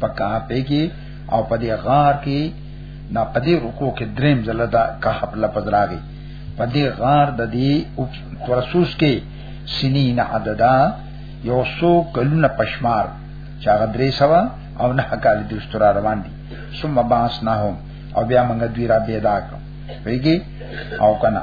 په کهف کې او په دې غار کې نا په دې رکو کې دریم ځله دا کهف لفظ راغی په دې غار د دې ترسوس کې سنین عددا یو سو کلونه پشمار چا غدرې سوا او نه کال د استرا روان دي ثم باسناهم او بیا موږ دوی را پیدا کړو ویګي او کنا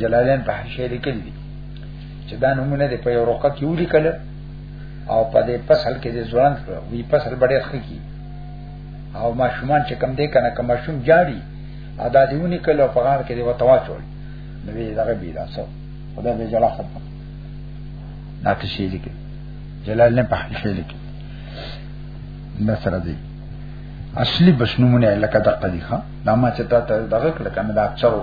جلالین په حاشیه لیکل دي چې دا نمونه دی په یو روقه کې ولیکل او په دې فصل کې د ځوان کړو وی فصل بډې خکی او ماشومان چې کم دی کنه کم ماشوم جاړي ادا دیونی کله په غار کې دی وتوا چول نو وی دغه بي لاسو خدا به جلا ختم دا څه شي لیکل جلال نه په حل شي لیکل نصر دی اصلي بشنمونه لکه دقه دي ښا دا ما چې تا دغه کړ کنه دا اکثرو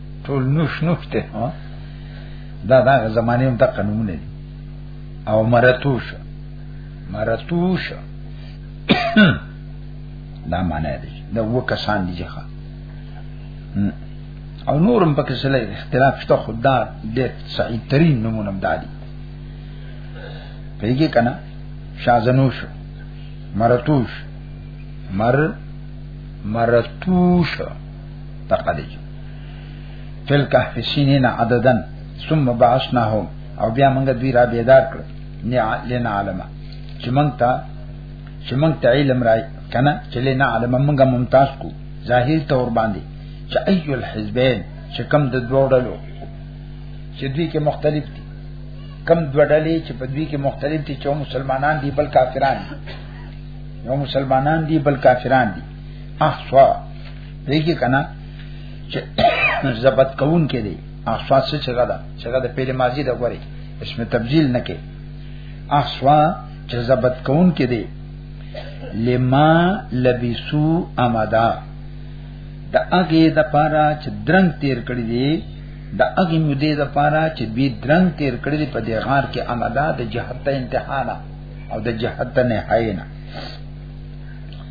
ټول نوش نوش ته ها دا دا زمانه هم دغه نمونه دي او مرتوش مرتوش دا معنی دی دا و کسان دي ځخه او نورم پکې سره اختلاف شته خدا د سعید ترین نمونه دادي پیږي کنه شازنوش مرتوش مر مرتوش تقلی فل کهف سینین عددن ثم بعثناهم او بیا موږ دوی را بیدار کړ لنا علم چې موږ ته چې موږ ته علم راي کنه چې لنا علم موږ ممتاز کو ظاهر تور باندې چې ايو الحزبين چې کم د دوه ډلو چې دوی کې مختلف دي کم دوه ډلې چې په دوی کې مختلف دي چې مسلمانان دي بل کافران دي یو مسلمانان دي بل کافران دي احصا دیږي کنه چې ضبط کون کې دي احصا څه چګه ده چګه ده پیله ماضی ده غوري اسم تبديل نه کې احصا چې ضبط کون کې دي لما لبسو امدا د هغه د پاره چې درنګ تیر کړی دی د هغه مودې د پاره چې بي درنګ تیر کړی دی په دې غار کې امدا د جهت انتها او د جهت نه حینا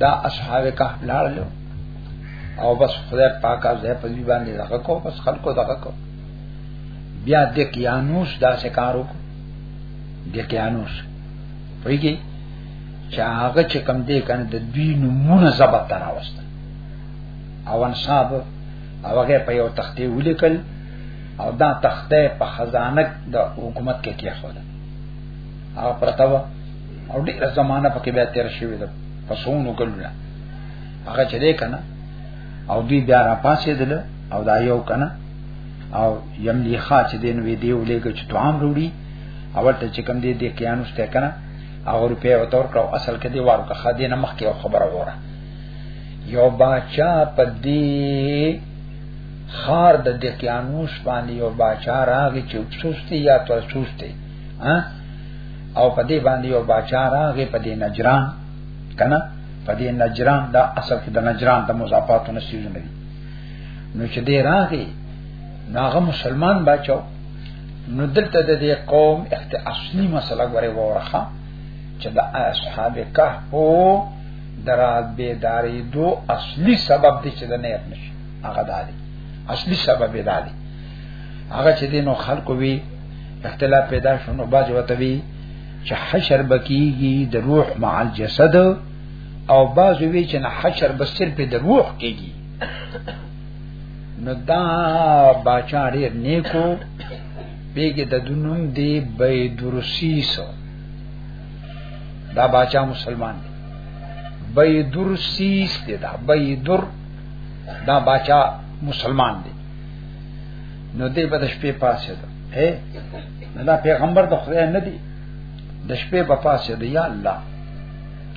دا اصحاب کهف لاړل او بس خدای پاک از په دې باندې دغه کو بس خلکو دغه کو بیا د کیانوس دا سکارو کو د کیانوس پویږي چې هغه چې کم دی کنه د دوی نمونه زبط تراوسته او انصاب او هغه په یو تختې ولیکل او دا تخته په خزانه د حکومت کې کې خوده هغه پرتا و او ډیره زمانہ پکې بیا تیر شوې ده پسونو کلونه هغه چې دې کنه او دوی بیا را پاسې دل او دا یو کنه او یملی خا چې دین وی دی ولېګ چې توام وروړي اول ته چې کم دې دې کیانو شته کنه هغه روپیا او تور کړو اصل کې دی وارو که خدینه مخ کې خبره وره یو باچا پدی خار د دقیانوس باندې یو باچا راغی چې سستی یا تر سستی ها او په دې باندې یو بچا راغی په دې نجران کنه په دې نجران دا اصل کې د نجران د مضافاتو نسیونه دي نو چې دې راغی ناغه مسلمان بچو نو دلته د دې قوم اخت اصلي مسله غره ورخه چې د اصحاب کهف درات به داري دو اصلي سبب دي چې د نیت نشي هغه دالي اصلي سبب دالي هغه چې دینو خلکو وی اختلاف پیدا شونه باج وتوی چې حشر بکیږي د روح مع الجسد او باز وی چې نه حشر بس صرف د روح کېږي نو دا باچا ډیر نیکو بیګه د دنوم دی بی درسیسو دا باچا مسلمان دی بی درسیس دی دا بی در دا باچا مسلمان دی نو دې په شپې پاسه ده اے دا پیغمبر د خدای نه دی د شپې په پاسه ده یا الله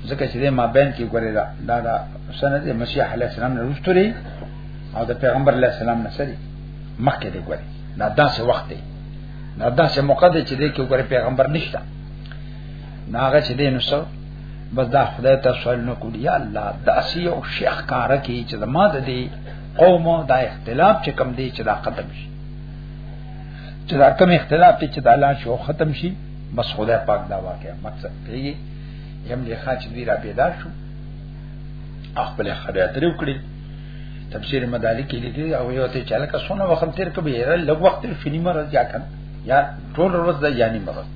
ځکه چې ما بین کې ګورې دا دا, دا سند مسیح علی السلام نه رښتوري او د پیغمبر علی السلام نه سری مخکې دی ګورې دا داسې وخت دی دا داسې موقع دی چې دې کې ګورې پیغمبر نشته ناغه چې دې نو سو بس دا خدای ته سوال نه کولی یا الله داسې یو شیخ کار کوي چې ما د دې قوم دا اختلاف چې کم دی چې دا ختم شي چې دا کم اختلاف دی چې دا لا شو ختم شي بس خدای پاک دا واقع مقصد دی یم له خاچ دی را پیدا شو خپل خدای تر وکړي تفسیر مدارک کې لیکلي او یو ته چاله کا سونه وخت تیر کبه یې لږ وخت فنی مرز یا کړ یا ټول ورځ د یاني مرز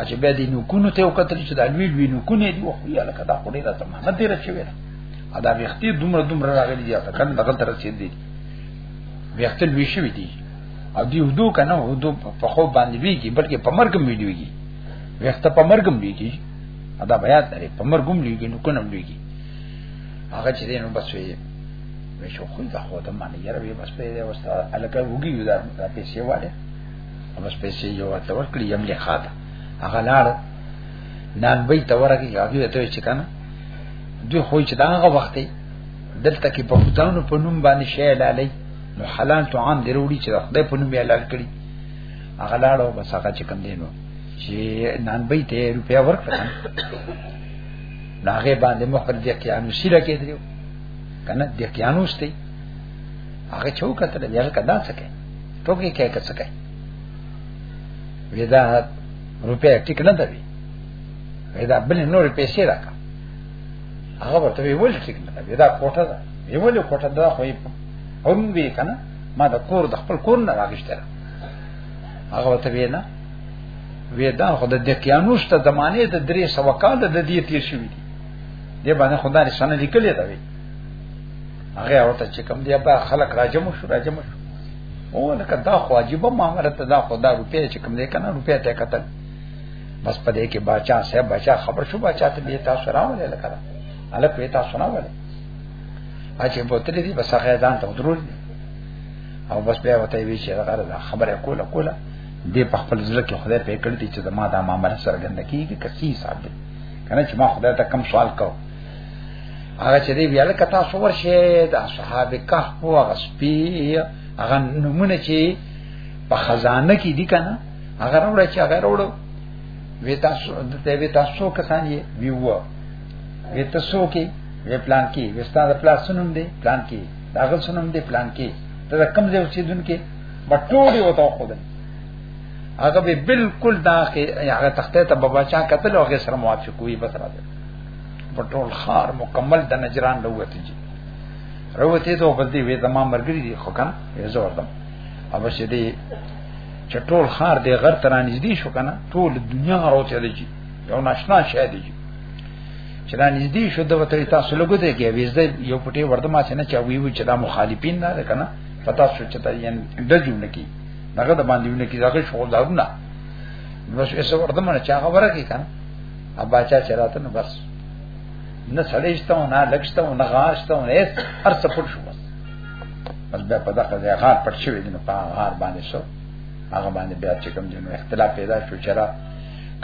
اچ به دې نو کو نو ته وکتل چې دا لوی لوی نو کو نه دی خو یا لکه دا خو ډیره ته مهمه دی رچوي ادا ویختي دومره دومره راغلي دي تا کنه دغه تر رسید دي ویخت لوي شوی دي او دی ودو کنه ودو په خو باندې ویږي بلکې په مرګ مې دیږي ویخت په مرګ مې دیږي ادا بیا درې په مرګ مې دیږي نو کنه مې دیږي هغه چې دینو بس وي مې شو خو دا خو ته باندې یاره به بس په دې واسطه الکه وګي یو دا پیسې واله بس پیسې یو ورته ورکړي یم له خاطر هغه لاړ نان به تورګي هغه ته چې کنه دوی خو چې داغه وخت دی دلته کې په بوتانو په نوم باندې شی حلالي نو حلال تو عام دی وروړي چې خدای په نوم حلال کړي هغه لاړو بس هغه چې کم دینو چې نان به ته روپیا ورکړه ناغه باندې مخر دې کیانو سیره کې دیو کنه دې کیانو ستې هغه چو کتل بیا کدا سکے ټوکی کې کې سکے ودا روپیا ټیک نه دی دا بل نور پیسې راکا هغه ورته ویل چې دا کوټه ده ویل کوټه ده خو هم وی کنه ما د کور د خپل کور نه راغشتره هغه ورته وینا وی دا خو د دکیانوس ته زمانه د درې سو کال د دې تیر شوې دي دې باندې خدای رسنه لیکلې دا وی هغه ورته چې کوم دی په خلک راجم شو راجم شو او لکه دا خو عجیب معاملې ته دا خو دا روپې چې کوم دی کنه روپې ته کتل بس په دې کې بچا سه بچا خبر شو بچا ته به تاسو راولې لکه الک به تاسو نه ولې اچې بوتلې دي بس هغه ځان ته درول او بس بیا وته وی چې هغه دا خبره کوله کوله دې په خپل ځل کې خدای په کړ دي چې ما دا معاملې سره ګنده کیږي کسي صاحب دې کنه چې ما خدای ته کم سوال کو هغه چې دې بیا لکه تاسو ورشه د اصحاب کهف او غسپی هغه نمونه چې په خزانه کې دي کنه هغه راوړل چې هغه راوړل وی تاسو د ته وی تاسو کسان یې ویو وی تاسو کې وی پلان کې وستا د پلان سنوم دی پلان کې دا غل سنوم دی پلان کې ته کم ځای اوسیدونکو بټوړي وته خو ده هغه به بالکل دا هغه تخته ته بابا چا قتل او هغه سره موافق وي بس راځي په ټول خار مکمل د نجران لوته دي روته ته په دې وې زمام مرګري دي خو کنه یې زور دم اوبه شې دي چې ټول خار دی غر ته رانږدې شو کنه ټول دنیا راوته دی چې یو ناشنا شې دی چې دا نږدې شو د وته تاسو لګو دی کې ویزه یو پټي ورته ما څنګه چا ویو چې دا مخالفین نه ده کنه پتا شو چې دا یې د جوړ کی دغه د باندې ونه کی دغه شغل دارونه نو څه څه ورته ما چا خبره کی کنه ابا چا چراته نو بس نه سړېشته نه لښته نه غاشته نه هر څه پټ شو بس بیا په دغه ځای غار پټ شوی دی نو په غار باندې شو هغه باندې بیا چې کوم دینو اختلاف پیدا شو چې را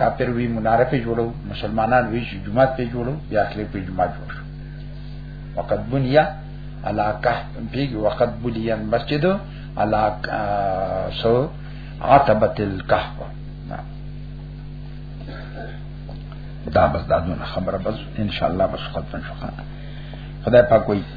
کافر وی مناره په جوړو مسلمانان وی چې جمعه په جوړو یا اخلي په جمعه جوړ شو وقد بنیا علا کهف بیگی وقد بنیا المسجد علا سو عتبت الكهف دا بس دا دونه خبره بس ان شاء الله بس ختم شو خدای پاک وایي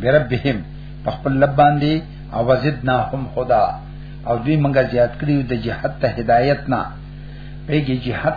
بربهم په خپل لب باندې او وزدناهم خدا او دوی منګه زیات کړی د جهاد ته هدایت نه پیږي جهاد